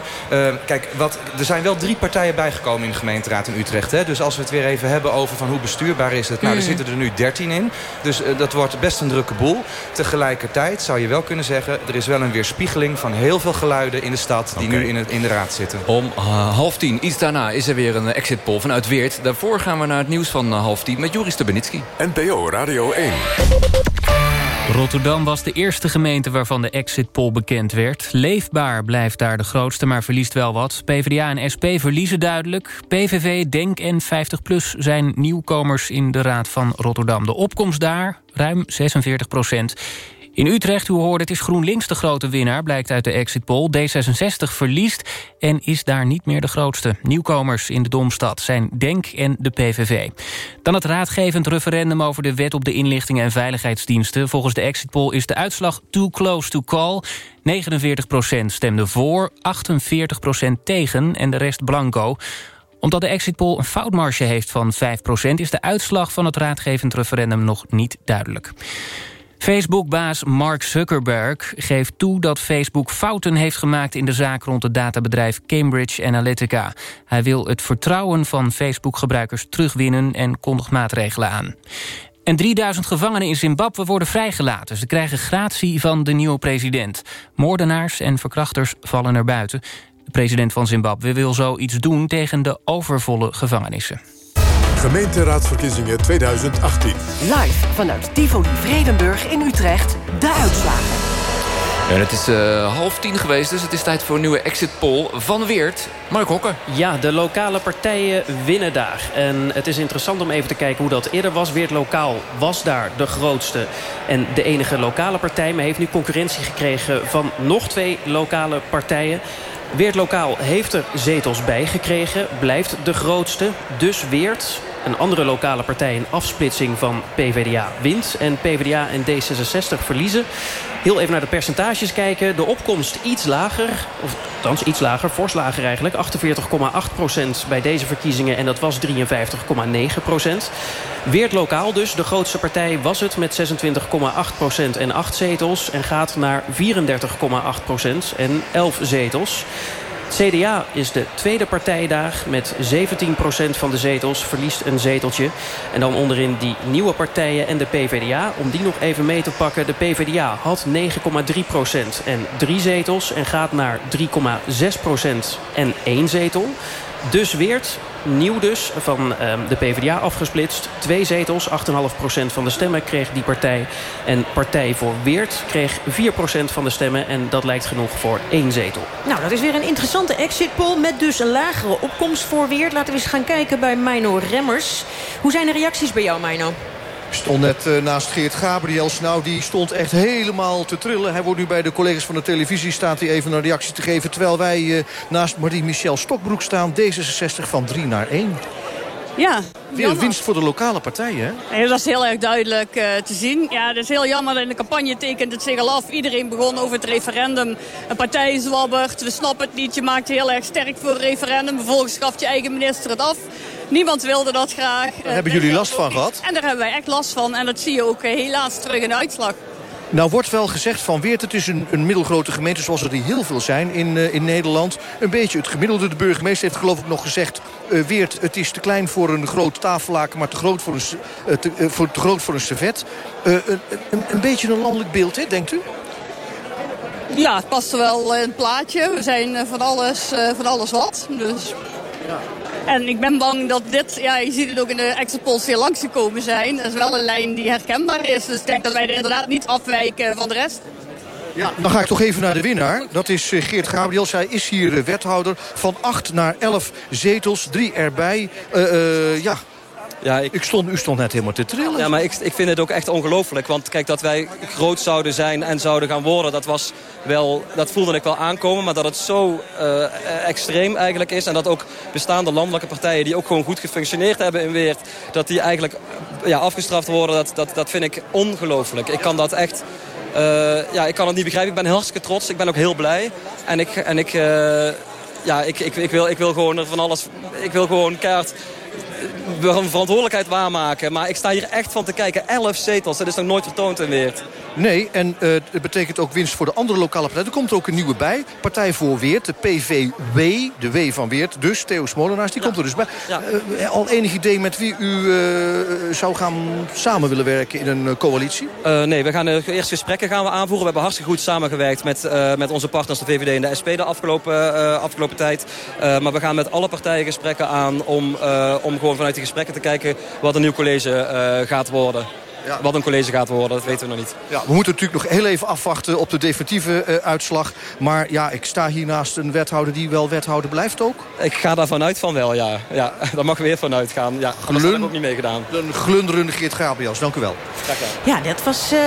Kijk, wat, er zijn wel drie partijen bijgekomen in de gemeenteraad in Utrecht. Hè? Dus als we het weer even hebben over van hoe bestuurbaar is het. Nou, Mm. er zitten er nu 13 in. Dus dat wordt best een drukke boel. Tegelijkertijd zou je wel kunnen zeggen... er is wel een weerspiegeling van heel veel geluiden in de stad... die nu in, het, in de raad zitten. Om half tien, iets daarna, is er weer een exit poll vanuit Weert. Daarvoor gaan we naar het nieuws van half tien met Joris Stubenitski. NPO Radio 1. Rotterdam was de eerste gemeente waarvan de exit poll bekend werd. Leefbaar blijft daar de grootste, maar verliest wel wat. PvdA en SP verliezen duidelijk. PVV, DENK en 50PLUS zijn nieuwkomers in de Raad van Rotterdam. De opkomst daar, ruim 46 procent. In Utrecht, u hoorde, het is GroenLinks de grote winnaar... blijkt uit de exit poll. D66 verliest en is daar niet meer de grootste. Nieuwkomers in de Domstad zijn DENK en de PVV. Dan het raadgevend referendum over de wet op de inlichtingen en veiligheidsdiensten. Volgens de exit poll is de uitslag too close to call. 49% stemde voor, 48% tegen en de rest blanco omdat de exit poll een foutmarge heeft van 5% is de uitslag van het raadgevend referendum nog niet duidelijk. Facebook-baas Mark Zuckerberg geeft toe dat Facebook fouten heeft gemaakt in de zaak rond het databedrijf Cambridge Analytica. Hij wil het vertrouwen van Facebook-gebruikers terugwinnen en kondigt maatregelen aan. En 3000 gevangenen in Zimbabwe worden vrijgelaten. Ze krijgen gratie van de nieuwe president. Moordenaars en verkrachters vallen er buiten. De president van Zimbabwe wil zo iets doen tegen de overvolle gevangenissen. Gemeenteraadsverkiezingen 2018. Live vanuit Tivoli Vredenburg in Utrecht. De uitslagen. En het is eh, half tien geweest, dus het is tijd voor een nieuwe exit poll van Weert. Mark Hokker. Ja, de lokale partijen winnen daar. En het is interessant om even te kijken hoe dat eerder was. Weert Lokaal was daar de grootste en de enige lokale partij. Maar heeft nu concurrentie gekregen van nog twee lokale partijen. Weert Lokaal heeft er zetels bij gekregen. Blijft de grootste. Dus Weert, een andere lokale partij, een afsplitsing van PvdA wint. En PvdA en D66 verliezen. Heel even naar de percentages kijken. De opkomst iets lager, of althans iets lager, fors lager eigenlijk. 48,8% bij deze verkiezingen en dat was 53,9% Weert lokaal dus, de grootste partij was het met 26,8% en 8 zetels. En gaat naar 34,8% en 11 zetels. CDA is de tweede partij daar met 17% van de zetels. Verliest een zeteltje. En dan onderin die nieuwe partijen en de PvdA. Om die nog even mee te pakken. De PvdA had 9,3% en drie zetels. En gaat naar 3,6% en één zetel. Dus Weert, nieuw dus, van ehm, de PvdA afgesplitst. Twee zetels, 8,5% van de stemmen kreeg die partij. En Partij voor Weert kreeg 4% van de stemmen. En dat lijkt genoeg voor één zetel. Nou, dat is weer een interessante exit poll met dus een lagere opkomst voor Weert. Laten we eens gaan kijken bij Mino Remmers. Hoe zijn de reacties bij jou, Mino? Stond net eh, naast Geert Gabriels. Nou, die stond echt helemaal te trillen. Hij wordt nu bij de collega's van de televisie. Staat hij even een reactie te geven. Terwijl wij eh, naast Marie-Michel Stokbroek staan. D66 van 3 naar 1. Ja, Weer een winst voor de lokale partijen, hè? Dat is heel erg duidelijk eh, te zien. Ja, het is heel jammer. In de campagne tekent het zich al af. Iedereen begon over het referendum. Een partij zwabbert. We snappen het niet. Je maakt heel erg sterk voor het referendum. Vervolgens schaft je eigen minister het af. Niemand wilde dat graag. Daar hebben jullie last van gehad? En daar hebben wij echt last van. En dat zie je ook eh, helaas terug in de uitslag. Nou wordt wel gezegd van Weert, het is een, een middelgrote gemeente zoals er die heel veel zijn in, eh, in Nederland. Een beetje het gemiddelde. De burgemeester heeft geloof ik nog gezegd... eh, Weert, het is te klein voor een groot tafellaken, maar te groot voor een, te, voor, te groot voor een servet. Een, een, een beetje een landelijk beeld, hè, denkt u? Ja, het past wel in het plaatje. We zijn van alles, van alles wat. Dus. En ik ben bang dat dit, ja, je ziet het ook in de exit polls die langs gekomen zijn. Dat is wel een lijn die herkenbaar is. Dus ik denk dat wij er inderdaad niet afwijken van de rest. Ja, dan ga ik toch even naar de winnaar. Dat is eh, Geert Gabriels. Hij is hier eh, wethouder. Van 8 naar 11 zetels, drie erbij. Eh, ja, Ja, ik, ik stond, u stond net helemaal te trillen. Ja, maar ik, ik vind het ook echt ongelooflijk. Want kijk, dat wij groot zouden zijn en zouden gaan worden... dat, was wel, dat voelde ik wel aankomen. Maar dat het zo eh, extreem eigenlijk is... en dat ook bestaande landelijke partijen... die ook gewoon goed gefunctioneerd hebben in Weert... dat die eigenlijk ja, afgestraft worden, dat, dat, dat vind ik ongelooflijk. Ik kan dat echt... eh, ja, ik kan het niet begrijpen. Ik ben hartstikke trots. Ik ben ook heel blij. En ik... En ik eh, ja, ik, ik, ik, wil, ik wil gewoon er van alles... Ik wil gewoon kaart een verantwoordelijkheid waarmaken. Maar ik sta hier echt van te kijken. 11 zetels, dat is nog nooit vertoond in Weert. Nee, en eh, het betekent ook winst voor de andere lokale partijen. Er komt er ook een nieuwe bij. Partij voor Weert, de PVW, de W van Weert. Dus Theo Smolenaars, die komt er dus bij. Eh, al enig idee met wie u eh, zou gaan samen willen werken in een coalitie? Uh, nee, we gaan uh, eerst gesprekken gaan we aanvoeren. We hebben hartstikke goed samengewerkt met, uh, met onze partners, de VVD en de SP, de afgelopen, afgelopen tijd. maar we gaan met alle partijen gesprekken aan om, om gewoon vanuit die gesprekken te kijken wat een nieuw college gaat worden. Ja. Wat een college gaat worden, dat weten we nog niet. Ja, we moeten natuurlijk nog heel even afwachten op de definitieve uh, uitslag. Maar ja, ik sta hier naast een wethouder die wel wethouder blijft ook. Ik ga daarvan uit van wel, ja. ja daar mag weer vanuit gaan. Ja, Glun... dat heb ik ook niet meegedaan. Een glunderende Geert Gabriels, dank u wel. Ja, dat was uh,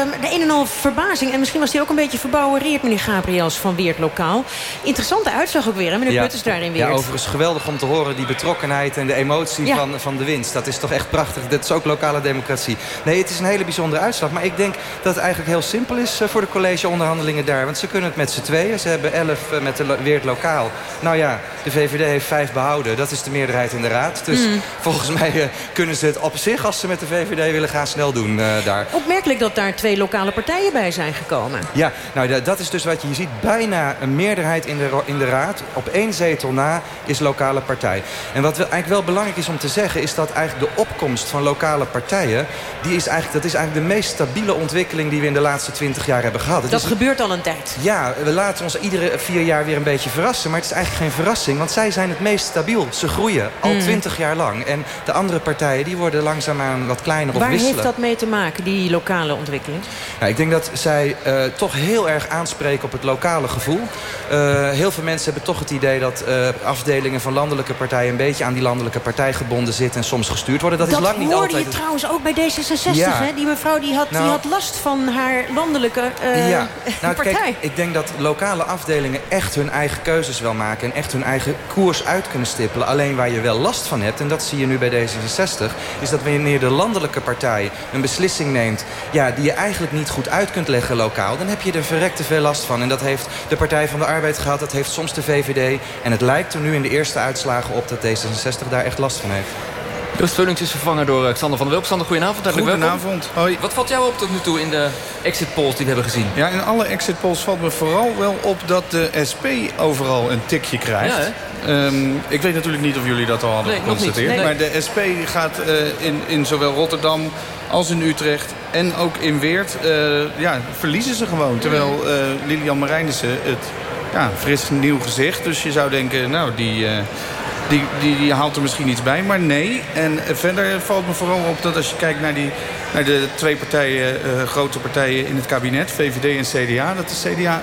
um, de een en al verbazing. En misschien was hij ook een beetje verbouwereerd, meneer Gabriels van Weert Lokaal. Interessante uitslag ook weer, hè, meneer ja. Putters daarin weer. Ja, overigens geweldig om te horen die betrokkenheid en de emotie ja. van, van de winst. Dat is toch echt prachtig. Dat is ook lokale democratie. Nee, het is een hele bijzondere uitslag. Maar ik denk dat het eigenlijk heel simpel is voor de collegeonderhandelingen daar. Want ze kunnen het met z'n tweeën. Ze hebben elf met de Weert lokaal. Nou ja, de VVD heeft vijf behouden. Dat is de meerderheid in de raad. Dus mm. volgens mij uh, kunnen ze het op zich, als ze met de VVD willen gaan, snel doen uh, daar. Opmerkelijk dat daar twee lokale partijen bij zijn gekomen. Ja, nou dat is dus wat je, je ziet. Bijna een meerderheid in de, in de raad. Op één zetel na is lokale partij. En wat eigenlijk wel belangrijk is om te zeggen... is dat eigenlijk de opkomst van lokale partijen... Die is eigenlijk, dat is eigenlijk de meest stabiele ontwikkeling... die we in de laatste twintig jaar hebben gehad. Het dat is, gebeurt al een tijd. Ja, we laten ons iedere vier jaar weer een beetje verrassen. Maar het is eigenlijk geen verrassing. Want zij zijn het meest stabiel. Ze groeien al twintig mm. jaar lang. En de andere partijen die worden langzaamaan wat kleiner of Waar wisselen. heeft dat mee te maken, die lokale ontwikkeling? Ja, ik denk dat zij uh, toch heel erg aanspreken op het lokale gevoel. Uh, heel veel mensen hebben toch het idee dat uh, afdelingen van landelijke partijen... een beetje aan die landelijke partij gebonden zitten en soms gestuurd worden. Dat, dat is lang niet hoorde altijd... je trouwens ook bij D66, ja. hè? Die mevrouw die had, nou, die had last van haar landelijke ja. nou, partij. Kijk, ik denk dat lokale afdelingen echt hun eigen keuzes wel maken... en echt hun eigen koers uit kunnen stippelen. Alleen waar je wel last van hebt, en dat zie je nu bij D66... is dat wanneer de landelijke partij een beslissing neemt... Ja, die je eigenlijk niet goed uit kunt leggen lokaal... dan heb je er verrekt te veel last van. En dat heeft de Partij van de Arbeid gehad, dat heeft soms de VVD. En het lijkt er nu in de eerste uitslagen op dat D66 daar echt last van heeft. Joost Vullings is vervangen door Xander van der Wulp. Xander, goedenavond. Goedenavond. Hoi. Wat valt jou op tot nu toe in de exit polls die we hebben gezien? Ja, in alle exit polls valt me vooral wel op dat de SP overal een tikje krijgt. Ja, um, ik weet natuurlijk niet of jullie dat al hadden nee, geconstateerd. Nee. Maar de SP gaat uh, in, in zowel Rotterdam als in Utrecht en ook in Weert... Uh, ja, verliezen ze gewoon. Terwijl uh, Lilian Marijnissen het ja, fris nieuw gezicht. Dus je zou denken, nou, die... Die, die, die, haalt er misschien iets bij, maar nee. En verder valt me vooral op dat als je kijkt naar, die, naar de twee partijen, uh, grote partijen in het kabinet, VVD en CDA, dat de CDA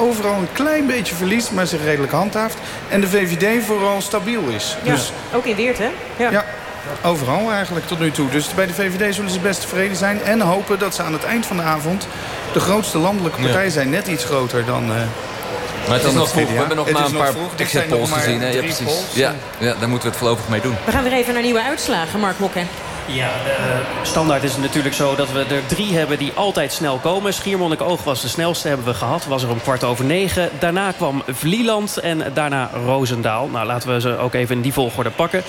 overal een klein beetje verliest, maar zich redelijk handhaaft. En de VVD vooral stabiel is. Ja, dus, ook in Weert, hè? Ja. ja. Overal eigenlijk tot nu toe. Dus bij de VVD zullen ze best tevreden zijn. En hopen dat ze aan het eind van de avond de grootste landelijke partij ja. zijn. Net iets groter dan... Uh, maar het is nog vroeg. We hebben nog het maar een paar exit polls gezien. Hè? Ja, precies. Ja, ja, daar moeten we het voorlopig mee doen. We gaan weer even naar nieuwe uitslagen, Mark Mokken. Ja, standaard is het natuurlijk zo dat we er drie hebben die altijd snel komen. Schiermonnikoog was de snelste, hebben we gehad. Was er om kwart over negen. Daarna kwam Vlieland en daarna Roosendaal. Nou, laten we ze ook even in die volgorde pakken.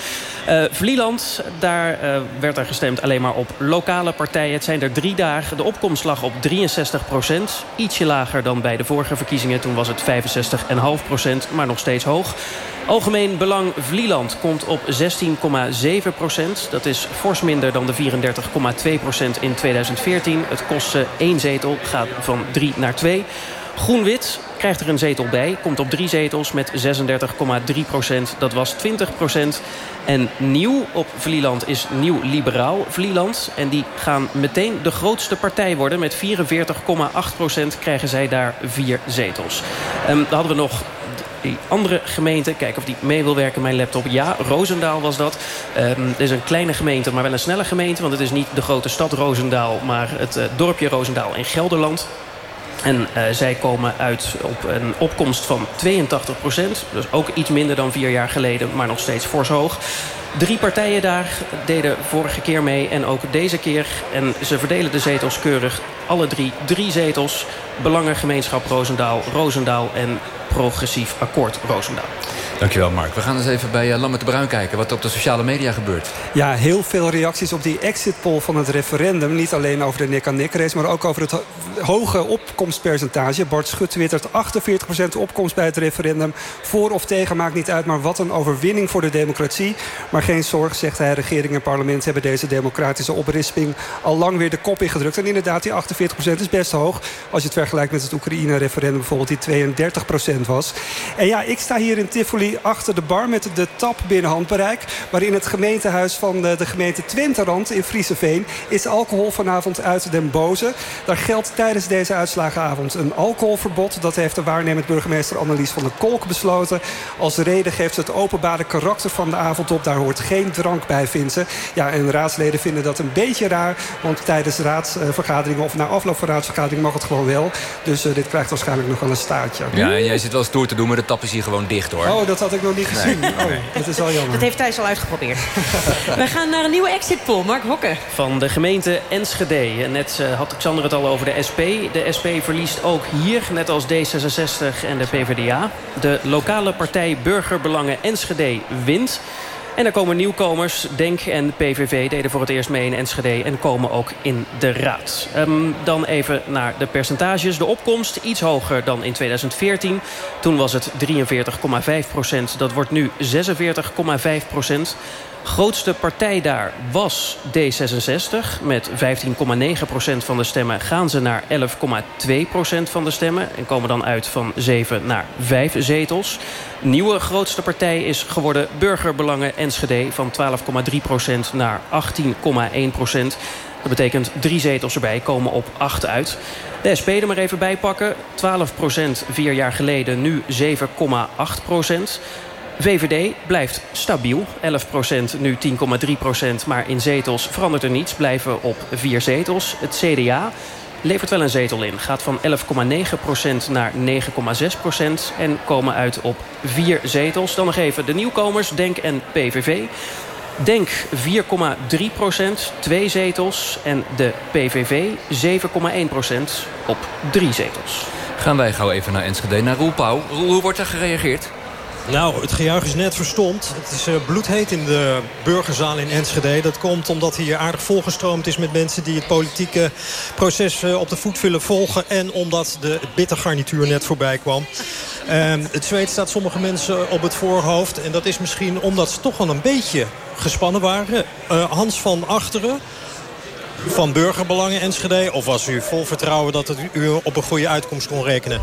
Uh, Vlieland, daar uh, werd er gestemd alleen maar op lokale partijen. Het zijn er drie dagen. De opkomst lag op 63 procent. Ietsje lager dan bij de vorige verkiezingen. Toen was het 65,5 procent, maar nog steeds hoog. Algemeen Belang Vlieland komt op 16,7 procent. Dat is fors minder dan de 34,2 procent in 2014. Het kost ze één zetel, gaat van 3 naar 2. Groen-Wit krijgt er een zetel bij. Komt op drie zetels met 36,3 procent. Dat was 20 procent. En nieuw op Vlieland is Nieuw Liberaal Vlieland. En die gaan meteen de grootste partij worden. Met 44,8 procent krijgen zij daar vier zetels. Um, dan hadden we nog die andere gemeente. Kijken of die mee wil werken, mijn laptop. Ja, Roosendaal was dat. Um, het is een kleine gemeente, maar wel een snelle gemeente. Want het is niet de grote stad Roosendaal... maar het uh, dorpje Roosendaal in Gelderland. En uh, zij komen uit op een opkomst van 82 procent. Dus ook iets minder dan vier jaar geleden, maar nog steeds fors hoog. Drie partijen daar deden vorige keer mee en ook deze keer. En ze verdelen de zetels keurig. Alle drie drie zetels. Belangengemeenschap Roosendaal, Roosendaal en Progressief Akkoord Roosendaal. Dankjewel Mark. We gaan eens even bij uh, Lambert de Bruin kijken wat er op de sociale media gebeurt. Ja, heel veel reacties op die exit poll van het referendum. Niet alleen over de nek-aan-nek race, maar ook over het ho hoge opkomstpercentage. Bart Schut twittert 48% opkomst bij het referendum. Voor of tegen maakt niet uit, maar wat een overwinning voor de democratie. Maar geen zorg, zegt hij, regering en parlement hebben deze democratische oprisping al lang weer de kop ingedrukt. En inderdaad, die 48% is best hoog. Als je het vergelijkt met het Oekraïne-referendum bijvoorbeeld, die 32% was. En ja, ik sta hier in Tivoli achter de bar met de tap binnen handbereik. Maar in het gemeentehuis van de, de gemeente Twenterand in Frieseveen... is alcohol vanavond uit den boze. Daar geldt tijdens deze uitslagenavond een alcoholverbod. Dat heeft de waarnemend burgemeester Annelies van der Kolk besloten. Als reden geeft het openbare karakter van de avond op. Daar hoort geen drank bij, vindt. Ja, en raadsleden vinden dat een beetje raar. Want tijdens raadsvergaderingen of na afloop van raadsvergaderingen mag het gewoon wel. Dus uh, dit krijgt waarschijnlijk nog wel een staartje. Ja, en jij zit wel eens door te doen, maar de tap is hier gewoon dicht, hoor. Oh, dat had ik nog niet gezien. Nee. Oh, dat is al jammer. Dat heeft Thijs al uitgeprobeerd. We gaan naar een nieuwe exit poll. Mark Hokke. Van de gemeente Enschede. Net uh, had Xander het al over de SP. De SP verliest ook hier, net als D66 en de PvdA. De lokale partij Burgerbelangen Enschede wint. En er komen nieuwkomers. Denk en PVV deden voor het eerst mee in Enschede... en komen ook in de raad. Um, dan even naar de percentages. De opkomst iets hoger dan in 2014. Toen was het 43,5 procent. Dat wordt nu 46,5 procent. Grootste partij daar was D66. Met 15,9% van de stemmen gaan ze naar 11,2% van de stemmen. En komen dan uit van 7 naar 5 zetels. Nieuwe grootste partij is geworden Burgerbelangen Enschede. Van 12,3% naar 18,1%. Dat betekent drie zetels erbij, komen op 8 uit. De SP er maar even bij pakken. 12% vier jaar geleden, nu 7,8%. VVD blijft stabiel. 11% nu 10,3% Maar in zetels verandert er niets. Blijven op vier zetels. Het CDA levert wel een zetel in. Gaat van 11,9% naar 9,6% En komen uit op vier zetels. Dan nog even de nieuwkomers, Denk en PVV. Denk 4,3% twee zetels. En de PVV 7,1% op drie zetels. Gaan wij gauw even naar Enschede, naar Roel Pauw. Hoe wordt er gereageerd? Nou, het gejuich is net verstomd. Het is uh, bloedheet in de burgerzaal in Enschede. Dat komt omdat hier aardig volgestroomd is met mensen... die het politieke proces uh, op de voet willen volgen... en omdat de bittergarnituur net voorbij kwam. Uh, het zweet staat sommige mensen op het voorhoofd. En dat is misschien omdat ze toch wel een beetje gespannen waren. Uh, Hans van Achteren van Burgerbelangen Enschede? Of was u vol vertrouwen dat u op een goede uitkomst kon rekenen?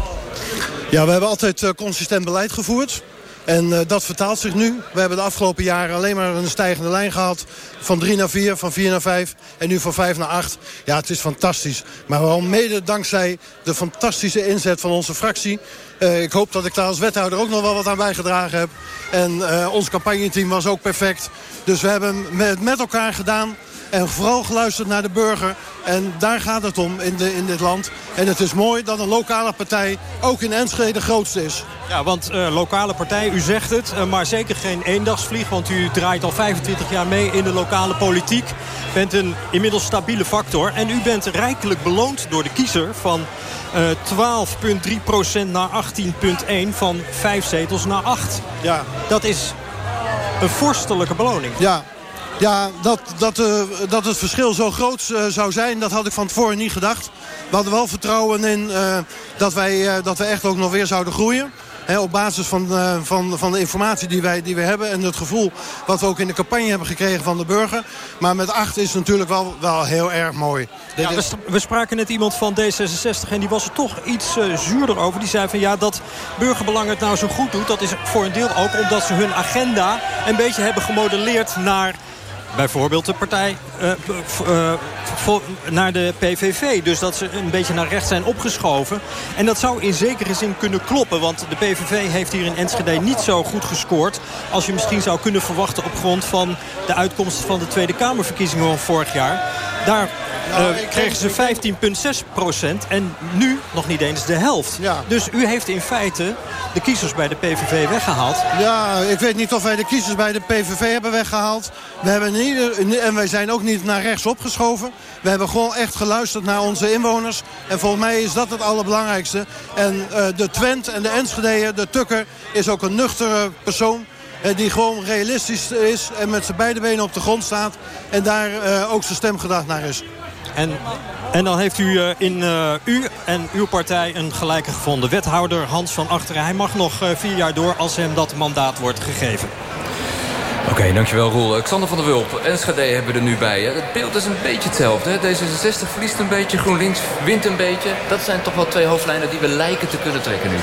Ja, we hebben altijd consistent beleid gevoerd. En uh, dat vertaalt zich nu. We hebben de afgelopen jaren alleen maar een stijgende lijn gehad. Van 3 naar 4, van 4 naar 5 en nu van 5 naar 8. Ja, het is fantastisch. Maar wel mede dankzij de fantastische inzet van onze fractie. Uh, ik hoop dat ik daar als wethouder ook nog wel wat aan bijgedragen heb. En uh, ons campagneteam was ook perfect. Dus we hebben het met elkaar gedaan. En vooral geluisterd naar de burger. En daar gaat het om in, de, in dit land. En het is mooi dat een lokale partij ook in Enschede de grootste is. Ja, want uh, lokale partij, u zegt het, uh, maar zeker geen eendagsvlieg. Want u draait al 25 jaar mee in de lokale politiek. Bent een inmiddels stabiele factor. En u bent rijkelijk beloond door de kiezer van uh, 12,3% naar 18,1%. Van 5 zetels naar 8. Ja. Dat is een vorstelijke beloning. Ja, ja, dat, dat, uh, dat het verschil zo groot uh, zou zijn, dat had ik van tevoren niet gedacht. We hadden wel vertrouwen in uh, dat, wij, dat we echt ook nog weer zouden groeien. Op basis van, van, van de informatie die wij, die we hebben... en het gevoel wat we ook in de campagne hebben gekregen van de burger. Maar met acht is het natuurlijk wel, wel heel erg mooi. Ja, we, spraken net iemand van D66 en die was er toch iets zuurder over. Die zei van ja, dat burgerbelang het nou zo goed doet... dat is voor een deel ook omdat ze hun agenda een beetje hebben gemodelleerd naar bijvoorbeeld de partij uh, uh, naar de PVV. Dus dat ze een beetje naar rechts zijn opgeschoven. En dat zou in zekere zin kunnen kloppen. Want de PVV heeft hier in Enschede niet zo goed gescoord... als je misschien zou kunnen verwachten op grond van de uitkomsten van de Tweede Kamerverkiezingen van vorig jaar. Daar nou, uh, kregen ze 15,6 procent. En nu nog niet eens de helft. Ja. Dus u heeft in feite de kiezers bij de PVV weggehaald. Ja, ik weet niet of wij de kiezers bij de PVV hebben weggehaald. We hebben niet, en wij zijn ook niet naar rechts opgeschoven. We hebben gewoon echt geluisterd naar onze inwoners. En volgens mij is dat het allerbelangrijkste. En uh, de Twent en de Enschedeër, de Tukker, is ook een nuchtere persoon die gewoon realistisch is en met zijn beide benen op de grond staat. En daar uh, ook zijn stemgedacht naar is. En, en dan heeft u uh, in uh, u en uw partij een gelijke gevonden. Wethouder Hans van Achteren. Hij mag nog vier jaar door als hem dat mandaat wordt gegeven. Oké, dankjewel Roel. Xander van der Wulp, Enschede hebben we er nu bij. Het beeld is een beetje hetzelfde. Hè? D66 verliest een beetje, GroenLinks wint een beetje. Dat zijn toch wel twee hoofdlijnen die we lijken te kunnen trekken nu.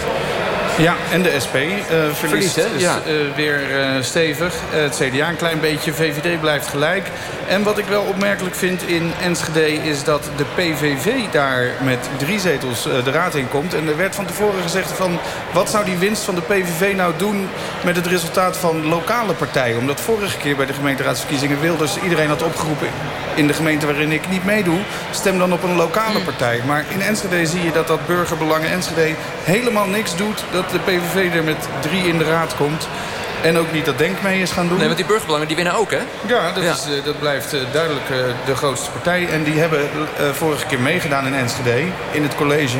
Ja, en de SP uh, verliest, verliest dus, ja. uh, weer uh, stevig. het CDA een klein beetje, VVD blijft gelijk. En wat ik wel opmerkelijk vind in Enschede is dat de PVV daar met drie zetels de raad in komt. En er werd van tevoren gezegd van wat zou die winst van de PVV nou doen met het resultaat van lokale partijen. Omdat vorige keer bij de gemeenteraadsverkiezingen Wilders iedereen had opgeroepen in de gemeente waarin ik niet meedoe, stem dan op een lokale partij. Maar in Enschede zie je dat dat burgerbelangen Enschede helemaal niks doet. Dat de PVV er met drie in de raad komt. En ook niet dat Denk mee is gaan doen. Nee, want die burgerbelangen die winnen ook, hè? Ja, dat, Is, uh, dat blijft uh, duidelijk uh, de grootste partij. En die hebben vorige keer meegedaan in Enschede, in het college.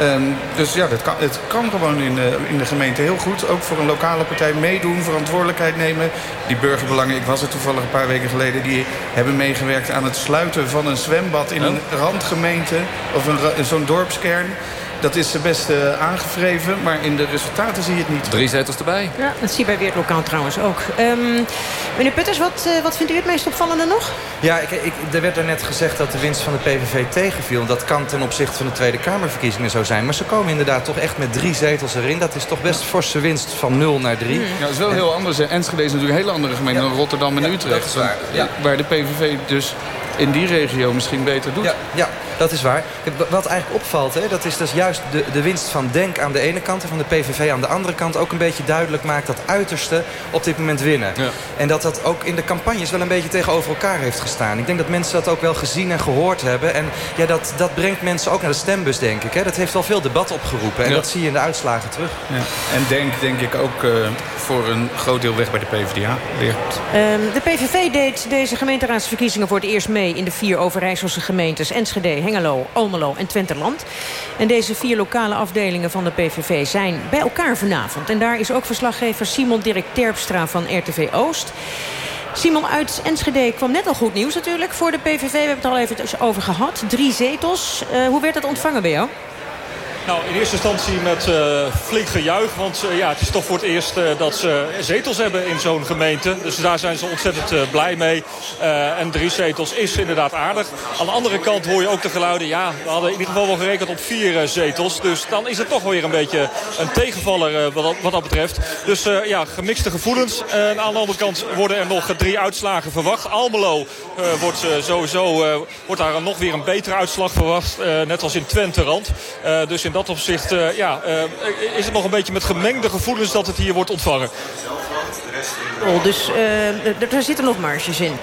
Um, dus ja, dat kan, het kan gewoon in, in de gemeente heel goed. Ook voor een lokale partij meedoen, verantwoordelijkheid nemen. Die burgerbelangen, ik was er toevallig een paar weken geleden... die hebben meegewerkt aan het sluiten van een zwembad in een randgemeente... of een, zo'n dorpskern. Dat is best uh, aangevreven, maar in de resultaten zie je het niet. Drie zetels erbij. Ja, dat zie je bij Weertlokaal trouwens ook. Um, meneer Putters, wat, uh, wat vindt u het meest opvallende nog? Ja, ik, ik, er werd er net gezegd dat de winst van de PVV tegenviel. Dat kan ten opzichte van de Tweede Kamerverkiezingen zo zijn. Maar ze komen inderdaad toch echt met drie zetels erin. Dat is toch best forse winst van 0 naar 3. Ja, dat is wel heel anders. Enschede is natuurlijk een hele andere gemeente ja. dan Rotterdam en ja, Utrecht. Dat is waar. Ja. Waar de PVV dus in die regio misschien beter doet. Ja, ja dat is waar. Wat eigenlijk opvalt, hè, dat is dus juist de, de winst van Denk aan de ene kant... en van de PVV aan de andere kant ook een beetje duidelijk maakt... dat uiterste op dit moment winnen. Ja. En dat dat ook in de campagnes wel een beetje tegenover elkaar heeft gestaan. Ik denk dat mensen dat ook wel gezien en gehoord hebben. En ja, dat, dat brengt mensen ook naar de stembus, denk ik. Hè. Dat heeft wel veel debat opgeroepen. En ja. dat zie je in de uitslagen terug. Ja. En Denk, denk ik, ook uh, voor een groot deel weg bij de PvdA. Um, de PVV deed deze gemeenteraadsverkiezingen voor het eerst mee... in de vier Overijsselse gemeentes Enschede, Hengelo, Almelo en Twenterland. En deze vier lokale afdelingen van de PVV zijn bij elkaar vanavond. En daar is ook verslaggever Simon Dirk Terpstra van RTV Oost. Simon, uit Enschede kwam net al goed nieuws natuurlijk voor de PVV. We hebben het al even over gehad. Drie zetels. Uh, hoe werd dat ontvangen bij jou? Nou, in eerste instantie met uh, flink gejuich. Want uh, ja, het is toch voor het eerst uh, dat ze zetels hebben in zo'n gemeente. Dus daar zijn ze ontzettend blij mee. en drie zetels is inderdaad aardig. Aan de andere kant hoor je ook de geluiden. Ja, we hadden in ieder geval wel gerekend op vier zetels. Dus dan is het toch weer een beetje een tegenvaller wat, wat, dat betreft. Dus ja, gemixte gevoelens. aan de andere kant worden er nog drie uitslagen verwacht. Almelo wordt sowieso wordt daar nog weer een betere uitslag verwacht. net als in Twente-Rand. dus in dat opzicht uh, ja, uh, is het nog een beetje met gemengde gevoelens dat het hier wordt ontvangen. Oh, dus uh, er zitten nog marges in.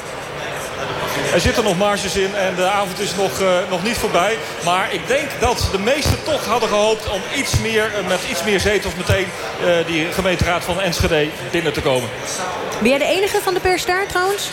Er zitten nog marges in en de avond is nog, uh, nog niet voorbij. Maar ik denk dat de meesten toch hadden gehoopt om iets meer, uh, met iets meer zetels meteen uh, die gemeenteraad van Enschede binnen te komen. Ben jij de enige van de pers daar trouwens?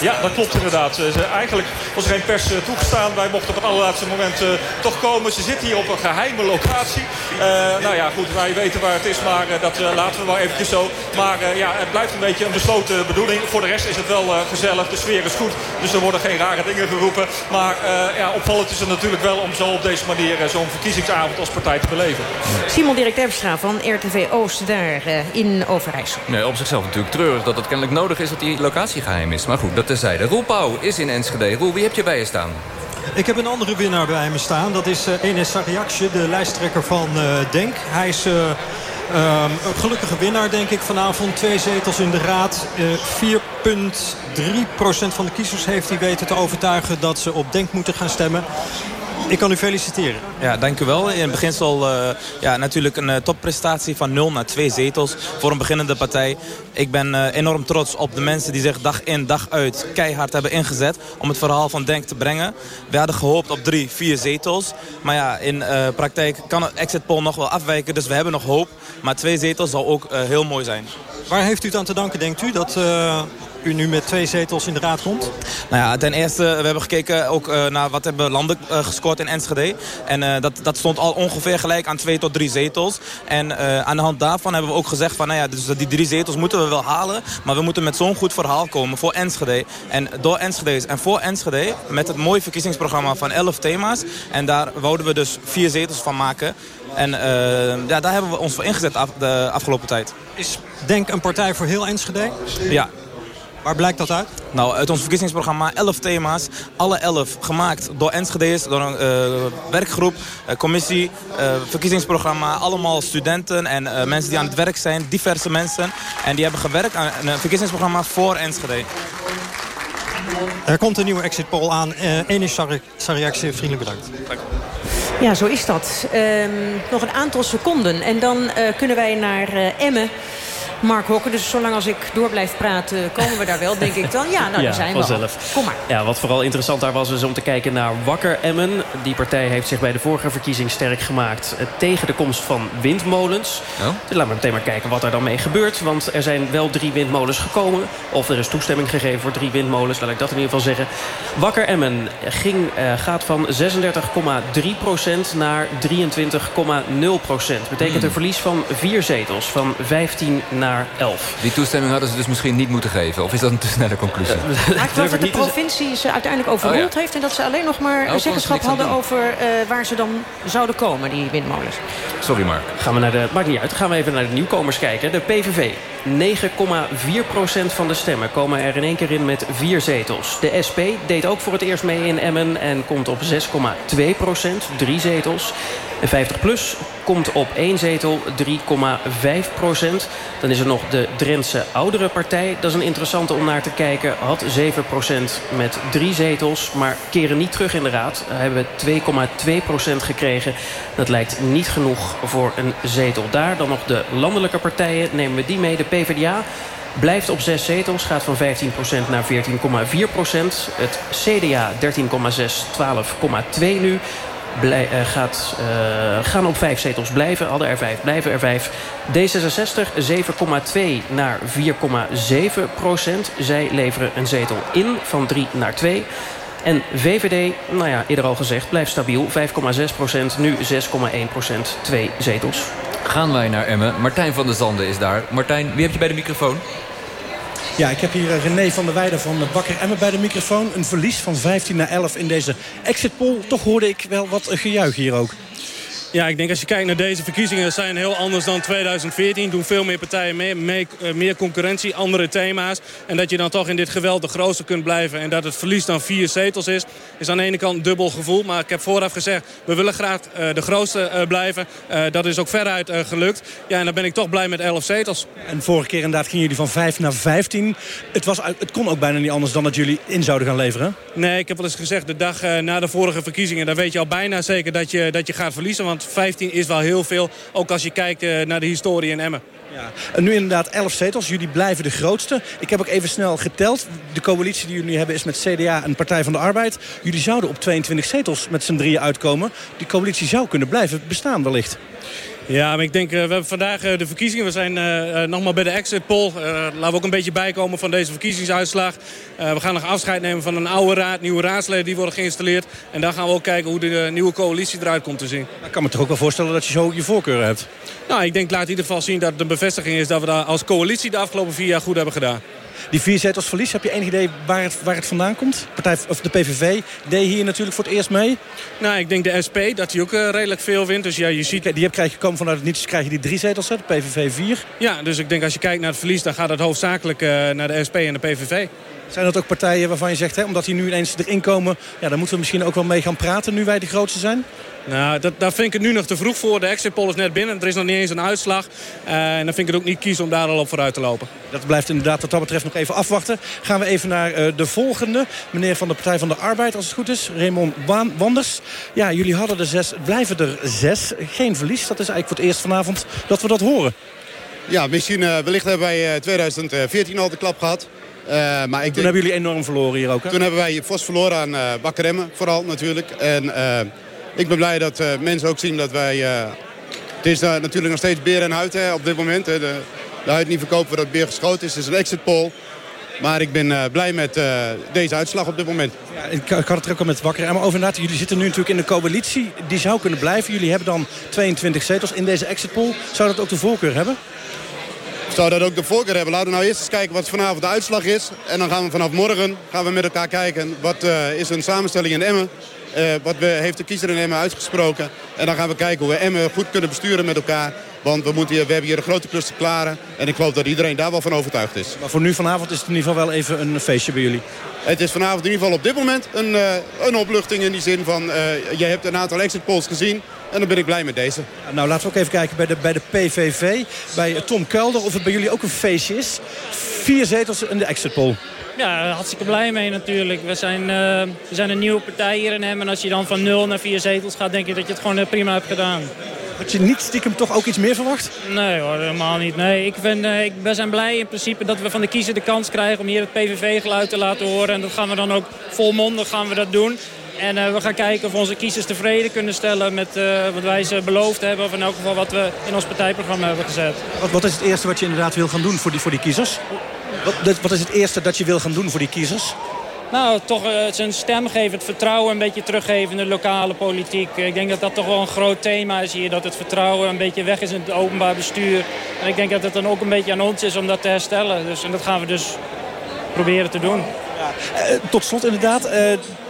Ja, dat klopt inderdaad. Ze, eigenlijk was er geen pers eh, toegestaan. Wij mochten op het allerlaatste moment uh, toch komen. Ze zitten hier op een geheime locatie. Uh, nou ja, goed, wij weten waar het is, maar dat laten we maar eventjes zo. Maar ja, het blijft een beetje een besloten bedoeling. Voor de rest is het wel gezellig, de sfeer is goed. Dus er worden geen rare dingen geroepen. Maar ja, opvallend is het natuurlijk wel om zo op deze manier zo'n verkiezingsavond als partij te beleven. Simon Dirk Terpstra van RTV Oost daar in Overijssel. Nee, op zichzelf natuurlijk treurig dat het kennelijk nodig is dat die locatie geheim is. Maar goed, dat terzijde. Roel Pauw is in Enschede. Roel, wie heb je bij je staan? Ik heb een andere winnaar bij me staan. Dat is uh, Enes Sariakje, de lijsttrekker van uh, Denk. Hij is... Uh, um, een gelukkige winnaar, denk ik, vanavond. Twee zetels in de raad. 4,3% van de kiezers heeft hij weten te overtuigen... dat ze op Denk moeten gaan stemmen. Ik kan u feliciteren. Ja, dank u wel. In het beginsel uh, ja, natuurlijk een uh, topprestatie van 0 naar 2 zetels voor een beginnende partij. Ik ben uh, enorm trots op de mensen die zich dag in dag uit keihard hebben ingezet om het verhaal van Denk te brengen. We hadden gehoopt op 3, 4 zetels. Maar ja, in praktijk kan het exit poll nog wel afwijken, dus we hebben nog hoop. Maar twee zetels zal ook heel mooi zijn. Waar heeft u het aan te danken, denkt u, dat u nu met twee zetels in de raad komt? Nou ja, ten eerste, we hebben gekeken ook uh, naar wat hebben landen uh, gescoord in Enschede. En uh, dat, dat stond al ongeveer gelijk aan twee tot drie zetels. En aan de hand daarvan hebben we ook gezegd van, nou ja, dus die drie zetels moeten we wel halen. Maar we moeten met zo'n goed verhaal komen voor Enschede. En door Enschede en voor Enschede, met het mooie verkiezingsprogramma van 11 thema's. En daar wouden we dus vier zetels van maken. En ja, daar hebben we ons voor ingezet af, de afgelopen tijd. Is Denk een partij voor heel Enschede? Ja, Waar blijkt dat uit? Nou, uit ons verkiezingsprogramma 11 thema's. Alle 11 gemaakt door Enschede's, door een uh, werkgroep, uh, commissie, uh, verkiezingsprogramma. Allemaal studenten en mensen die aan het werk zijn, diverse mensen. En die hebben gewerkt aan een verkiezingsprogramma voor Enschede. Er komt een nieuwe exit poll aan. Uh, Enis Sariakse, vriendelijk bedankt. Ja, zo is dat. Uh, nog een aantal seconden. En dan uh, kunnen wij naar uh, Emmen. Mark Hokken. Dus zolang als ik door blijf praten, komen we daar wel, denk ik dan. Ja, nou, ja, daar zijn we vanzelf. Kom maar. Ja, wat vooral interessant daar was, is om te kijken naar Wakker Emmen. Die partij heeft zich bij de vorige verkiezing sterk gemaakt... Eh, tegen de komst van windmolens. Oh. Dus laten we meteen maar kijken wat er dan mee gebeurt. Want er zijn wel drie windmolens gekomen. Of er is toestemming gegeven voor drie windmolens. Laat ik dat in ieder geval zeggen. Wakker Emmen ging, uh, gaat van 36,3% naar 23,0% Betekent een verlies van vier zetels. Van 15 naar 11. Die toestemming hadden ze dus misschien niet moeten geven? Of is dat een te snelle conclusie? Uh, ik geloof dat de provincie ze uiteindelijk overroeld oh, heeft... en dat ze alleen nog maar oh, zeggenschap hadden over uh, waar ze dan zouden komen, die windmolens. Sorry, Mark. Gaan we naar de, maakt niet uit. Gaan we even naar de nieuwkomers kijken. De PVV. 9,4% van de stemmen komen er in één keer in met vier zetels. De SP deed ook voor het eerst mee in Emmen en komt op 6,2% drie zetels. En 50PLUS komt op één zetel, 3,5 procent. Dan is er nog de Drentse Oudere Partij. Dat is een interessante om naar te kijken. Had 7 procent met drie zetels, maar keren niet terug in de raad. We hebben 2,2 procent gekregen. Dat lijkt niet genoeg voor een zetel daar. Dan nog de landelijke partijen. Nemen we die mee. PvdA blijft op zes zetels. Gaat van 15% naar 14,4%. Het CDA 13,6, 12,2 nu uh, gaat, uh, gaan op vijf zetels blijven. Hadden er vijf, blijven er vijf. D66 7,2 naar 4,7 procent. Zij leveren een zetel in van 3 naar 2. En VVD, nou ja, eerder al gezegd, blijft stabiel. 5,6 procent, nu 6,1 procent. Twee zetels. Gaan wij naar Emmen. Martijn van der Zanden is daar. Martijn, wie heb je bij de microfoon? Ja, ik heb hier eh, René van der Weijden van Bakker Emmen bij de microfoon. Een verlies van 15 naar 11 in deze exit poll. Toch hoorde ik wel wat gejuich hier ook. Ja, ik denk als je kijkt naar deze verkiezingen... zijn heel anders dan 2014. Doen veel meer partijen mee, mee, eh, meer concurrentie, andere thema's. En dat je dan toch in dit geweld de grootste kunt blijven... en dat het verlies dan vier zetels is... is aan de ene kant een dubbel gevoel. Maar ik heb vooraf gezegd, we willen graag uh, de grootste uh, blijven. Dat is ook veruit gelukt. Ja, en dan ben ik toch blij met 11 zetels. En vorige keer inderdaad gingen jullie van 5 naar 15. Het, was, het kon ook bijna niet anders dan dat jullie in zouden gaan leveren. Nee, ik heb wel eens gezegd, de dag na de vorige verkiezingen... dan weet je al bijna zeker dat je, dat je gaat verliezen. Want 15 is wel heel veel. Ook als je kijkt eh, naar de historie in Emmen. Ja. En nu inderdaad 11 zetels. Jullie blijven de grootste. Ik heb ook even snel geteld. De coalitie die jullie hebben is met CDA en Partij van de Arbeid. Jullie zouden op 22 zetels met z'n drieën uitkomen. Die coalitie zou kunnen blijven bestaan wellicht. Ja, maar ik denk, uh, we hebben vandaag uh, de verkiezingen. We zijn uh, nog maar bij de exit poll. laten we ook een beetje bijkomen van deze verkiezingsuitslag. we gaan nog afscheid nemen van een oude raad, nieuwe raadsleden die worden geïnstalleerd. En dan gaan we ook kijken hoe de nieuwe coalitie eruit komt te zien. Ik kan me toch ook wel voorstellen dat je zo je voorkeur hebt? Nou, ik denk, laat in ieder geval zien dat het een bevestiging is... dat we daar als coalitie de afgelopen vier jaar goed hebben gedaan. Die vier zetels verlies, heb je enig idee waar het, waar het vandaan komt? Partij, of de PVV deed hier natuurlijk voor het eerst mee. Nou, ik denk de SP, dat die ook uh, redelijk veel wint. Dus ja, je ziet... Die heb, krijg je komen vanuit het niets, krijg je die drie zetels, de PVV vier. Ja, dus ik denk als je kijkt naar het verlies... dan gaat het hoofdzakelijk uh, naar de SP en de PVV. Zijn dat ook partijen waarvan je zegt, hè, omdat die nu ineens erin komen... Ja, dan moeten we misschien ook wel mee gaan praten nu wij de grootste zijn? Nou, dat, daar vind ik het nu nog te vroeg voor. De exit poll is net binnen. Er is nog niet eens een uitslag. Uh, en dan vind ik het ook niet kiezen om daar al op vooruit te lopen. Dat blijft inderdaad wat dat betreft nog even afwachten. Gaan we even naar uh, de volgende. Meneer van de Partij van de Arbeid, als het goed is. Raymond Wanders. Ja, jullie hadden er zes. Blijven er zes. Geen verlies. Dat is eigenlijk voor het eerst vanavond dat we dat horen. Ja, misschien uh, wellicht hebben wij 2014 al de klap gehad. Uh, maar ik Toen denk, hebben jullie enorm verloren hier ook, hè? Toen hebben wij fors verloren aan uh, Bakkeremmen, vooral natuurlijk. En uh, ik ben blij dat mensen ook zien dat wij... het is natuurlijk nog steeds beer en huid hè, op dit moment. Hè. De, de huid niet verkopen voordat beer geschoten is. Het is een exit poll. Maar ik ben blij met deze uitslag op dit moment. Ja, ik, ik had het er ook al met Bakker Maar over inderdaad, jullie zitten nu natuurlijk in de coalitie. Die zou kunnen blijven. Jullie hebben dan 22 zetels in deze exit poll. Zou dat ook de voorkeur hebben? Zou dat ook de voorkeur hebben. Laten we nou eerst eens kijken wat vanavond de uitslag is. En dan gaan we vanaf morgen gaan we met elkaar kijken. Wat uh, is een samenstelling in Emmen? Uh, wat we, heeft de kiezer in Emmen uitgesproken? En dan gaan we kijken hoe we Emmen goed kunnen besturen met elkaar. Want we, moeten hier, we hebben hier een grote klus te klaren. En ik geloof dat iedereen daar wel van overtuigd is. Maar voor nu vanavond is het in ieder geval wel even een feestje bij jullie. Het is vanavond in ieder geval op dit moment een, uh, een opluchting in die zin van... je hebt een aantal exit polls gezien. En dan ben ik blij met deze. Nou, laten we ook even kijken bij de, bij de PVV. Bij Tom Kelder, of het bij jullie ook een feestje is. Vier zetels in de exit poll. Ja, hartstikke blij mee natuurlijk. We zijn, uh, we zijn een nieuwe partij hier in hem. En als je dan van nul naar vier zetels gaat, denk je dat je het gewoon eh, prima hebt gedaan. Had je niet stiekem toch ook iets meer verwacht? Nee hoor, helemaal niet. Nee, ik vind, uh, ik, we zijn blij in principe dat we van de kiezer de kans krijgen om hier het PVV-geluid te laten horen. En dat gaan we dan ook volmondig gaan we dat doen. En uh, we gaan kijken of we onze kiezers tevreden kunnen stellen met uh, wat wij ze beloofd hebben. Of in elk geval wat we in ons partijprogramma hebben gezet. Wat, wat is het eerste wat je inderdaad wil gaan doen voor die, voor die kiezers? Wat, wat is het eerste dat je wil gaan doen voor die kiezers? Nou, toch uh, zijn stem geven, het vertrouwen een beetje teruggeven in de lokale politiek. Ik denk dat dat toch wel een groot thema is hier. Dat het vertrouwen een beetje weg is in het openbaar bestuur. En ik denk dat het dan ook een beetje aan ons is om dat te herstellen. Dus, en dat gaan we dus proberen te doen. Ja. Uh, tot slot inderdaad, uh,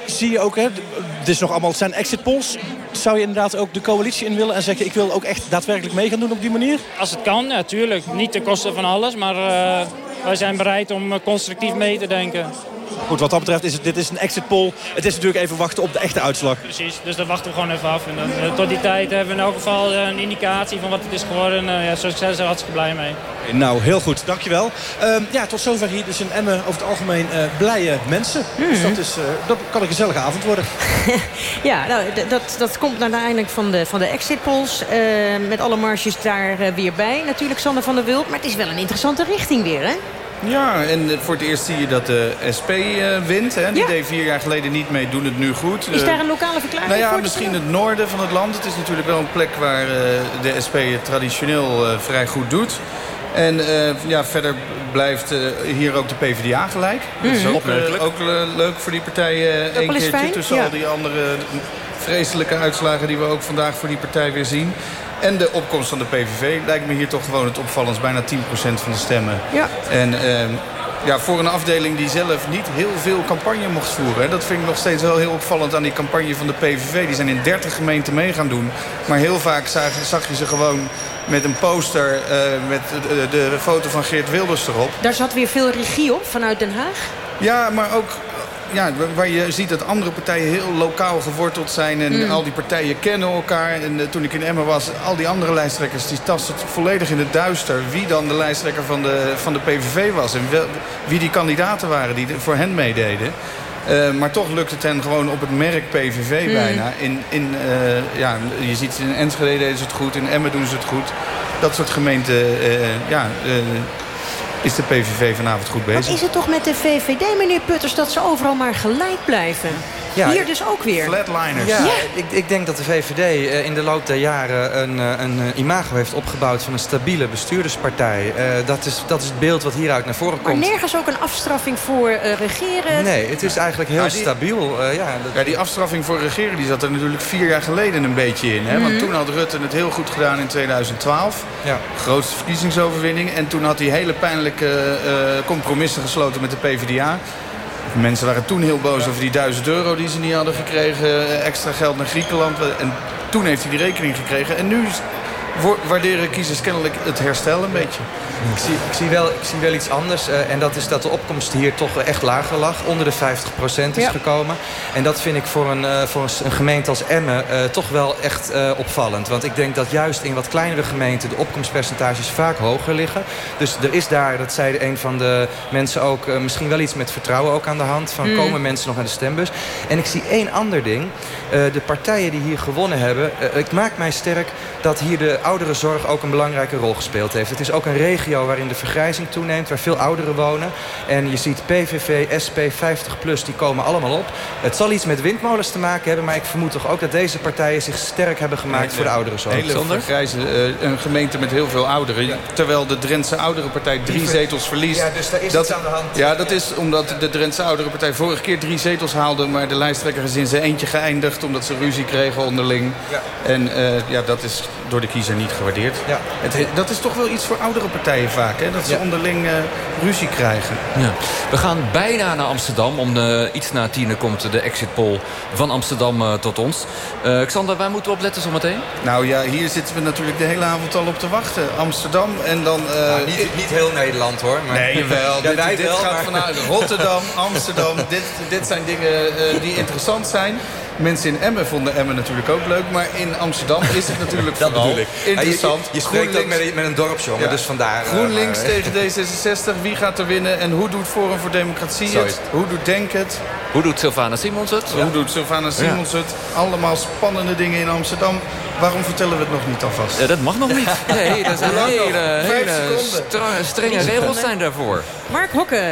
zie je ook, hè, het is nog allemaal, zijn exit polls. Zou je inderdaad ook de coalitie in willen en zeggen... ik wil ook echt daadwerkelijk mee gaan doen op die manier? Als het kan, natuurlijk. Niet ten koste van alles, maar uh, wij zijn bereid om constructief mee te denken. Goed, wat dat betreft is het, dit is een exit poll. Het is natuurlijk even wachten op de echte uitslag. Precies, dus dan wachten we gewoon even af. En dan, uh, tot die tijd hebben we in elk geval uh, een indicatie van wat het is geworden. Uh, ja, zoals ik zei, zijn we hartstikke blij mee. Nou, heel goed, dankjewel. Uh, ja, tot zover hier dus in Emmen over het algemeen blije mensen. Mm. Dus dat, is, dat kan een gezellige avond worden. ja, nou, dat, dat komt uiteindelijk van de, van de exit polls. met alle marges daar weer bij. Natuurlijk Sander van der Wulp, maar het is wel een interessante richting weer, hè? Ja, en voor het eerst zie je dat de SP uh, wint. Hè. Die ja. deed vier jaar geleden niet mee, doen het nu goed. Is daar een lokale verklaring nou ja, voor? Misschien het noorden van het land. Het is natuurlijk wel een plek waar uh, de SP het traditioneel uh, vrij goed doet. En ja, verder blijft hier ook de PvdA gelijk. Mm -hmm. Dat is ook, ook leuk voor die partijen. Eén keertje fijn. tussen ja. al die andere vreselijke uitslagen... die we ook vandaag voor die partij weer zien. En de opkomst van de PVV lijkt me hier toch gewoon het opvallend. Bijna 10% van de stemmen. Ja. En uh, ja, voor een afdeling die zelf niet heel veel campagne mocht voeren. Hè. Dat vind ik nog steeds wel heel opvallend aan die campagne van de PVV. Die zijn in 30 gemeenten mee gaan doen. Maar heel vaak zag, zag je ze gewoon met een poster uh, met de, de, foto van Geert Wilders erop. Daar zat weer veel regie op vanuit Den Haag? Ja, maar ook ja, waar je ziet dat andere partijen heel lokaal geworteld zijn. En mm. al die partijen kennen elkaar. En uh, toen ik in Emmen was, al die andere lijsttrekkers... die tasten volledig in het duister wie dan de lijsttrekker van de, van de PVV was. En wel, wie die kandidaten waren die voor hen meededen. Uh, maar toch lukt het hen gewoon op het merk PVV mm. bijna. In, in, uh, ja, je ziet in Enschede deden ze het goed, in Emmen doen ze het goed. Dat soort gemeenten ja, is de PVV vanavond goed bezig. Wat is het toch met de VVD, meneer Putters, dat ze overal maar gelijk blijven? Ja, Hier dus ook weer. Flatliners. Ja, Ik, ik denk dat de VVD eh, in de loop der jaren een, eh, een eh, imago heeft opgebouwd... van een stabiele bestuurderspartij. Eh, dat, is, dat is het beeld wat hieruit naar voren Maar komt. nergens ook een afstraffing voor eh, regeren. Nee, het is eigenlijk heel die- stabiel. eh, ja, dat- Ja, die afstraffing voor regeren die zat er natuurlijk vier jaar geleden een beetje in. Hè? Want Mhm. toen had Rutte het heel goed gedaan in 2012. Ja. Grootste verkiezingsoverwinning. En toen had hij hele pijnlijke eh, compromissen gesloten met de PvdA. Mensen waren toen heel boos over die 1000 euro die ze niet hadden gekregen. eh, Extra geld naar Griekenland. En toen heeft hij die rekening gekregen. En nu waarderen kiezers kennelijk het herstel een beetje. Ik zie, ik, zie wel, ik zie wel iets anders. eh, en dat is dat de opkomst hier toch echt lager lag. Onder de 50% is Ja. gekomen. En dat vind ik voor een, eh, voor een, gemeente als Emmen eh, toch wel echt opvallend. Want ik denk dat juist in wat kleinere gemeenten... de opkomstpercentages vaak hoger liggen. Dus er is daar, dat zei een van de mensen ook... misschien wel iets met vertrouwen ook aan de hand. Van Mm. komen mensen nog naar de stembus? En ik zie één ander ding. De partijen die hier gewonnen hebben... ik maak mij sterk dat hier de ouderenzorg ook een belangrijke rol gespeeld heeft. Het is ook een regio waarin de vergrijzing toeneemt, waar veel ouderen wonen. En je ziet PVV, SP, 50PLUS, die komen allemaal op. Het zal iets met windmolens te maken hebben... maar ik vermoed toch ook dat deze partijen zich sterk hebben gemaakt voor de ouderenzorg. Hele vergrijzen, eh, een gemeente met heel veel ouderen. Terwijl de Drentse Ouderenpartij drie zetels verliest. Ja, dus daar is dat, iets aan de hand. Ja, dat is omdat de Drentse Ouderenpartij vorige keer drie zetels haalde... maar de lijsttrekker is in zijn eentje geëindigd... omdat ze ruzie kregen onderling. Ja. En eh, ja, dat is door de kiezer niet gewaardeerd. Ja. Het, he- dat is toch wel iets voor oudere partijen vaak, hè? Dat ze Ja. onderling eh, ruzie krijgen. Ja. We gaan bijna naar Amsterdam. Om de, iets na tienen komt de exit poll van Amsterdam eh, tot ons. Eh Xander, waar moeten we op letten zometeen? Nou ja, hier zitten we natuurlijk de hele avond al op te wachten. Amsterdam en dan... eh, Nou, niet, niet heel Nederland hoor. Maar... Nee, jawel. Ja, dit wij dit wel, gaat maar- vanuit Rotterdam, Amsterdam. dit, dit zijn dingen eh, die interessant zijn. Mensen in Emmen vonden Emmen natuurlijk ook leuk. Maar in Amsterdam is het natuurlijk Dat vooral bedoel ik. interessant. Ja, je, je spreekt ook GroenLinks- met, met een dorpsjongen, Ja. dus vandaar... eh, GroenLinks maar- tegen D66. Wie gaat er winnen? En hoe doet Forum voor Democratie het? Hoe doet Denk het? Hoe doet Sylvana Simons het? Hoe doet Sylvana Simons het? Allemaal spannende dingen in Amsterdam. Waarom vertellen we het nog niet alvast? Ja, dat mag nog niet. Nee, dat zijn hele, Vijf hele strenge regels zijn daarvoor. Mark Hokke.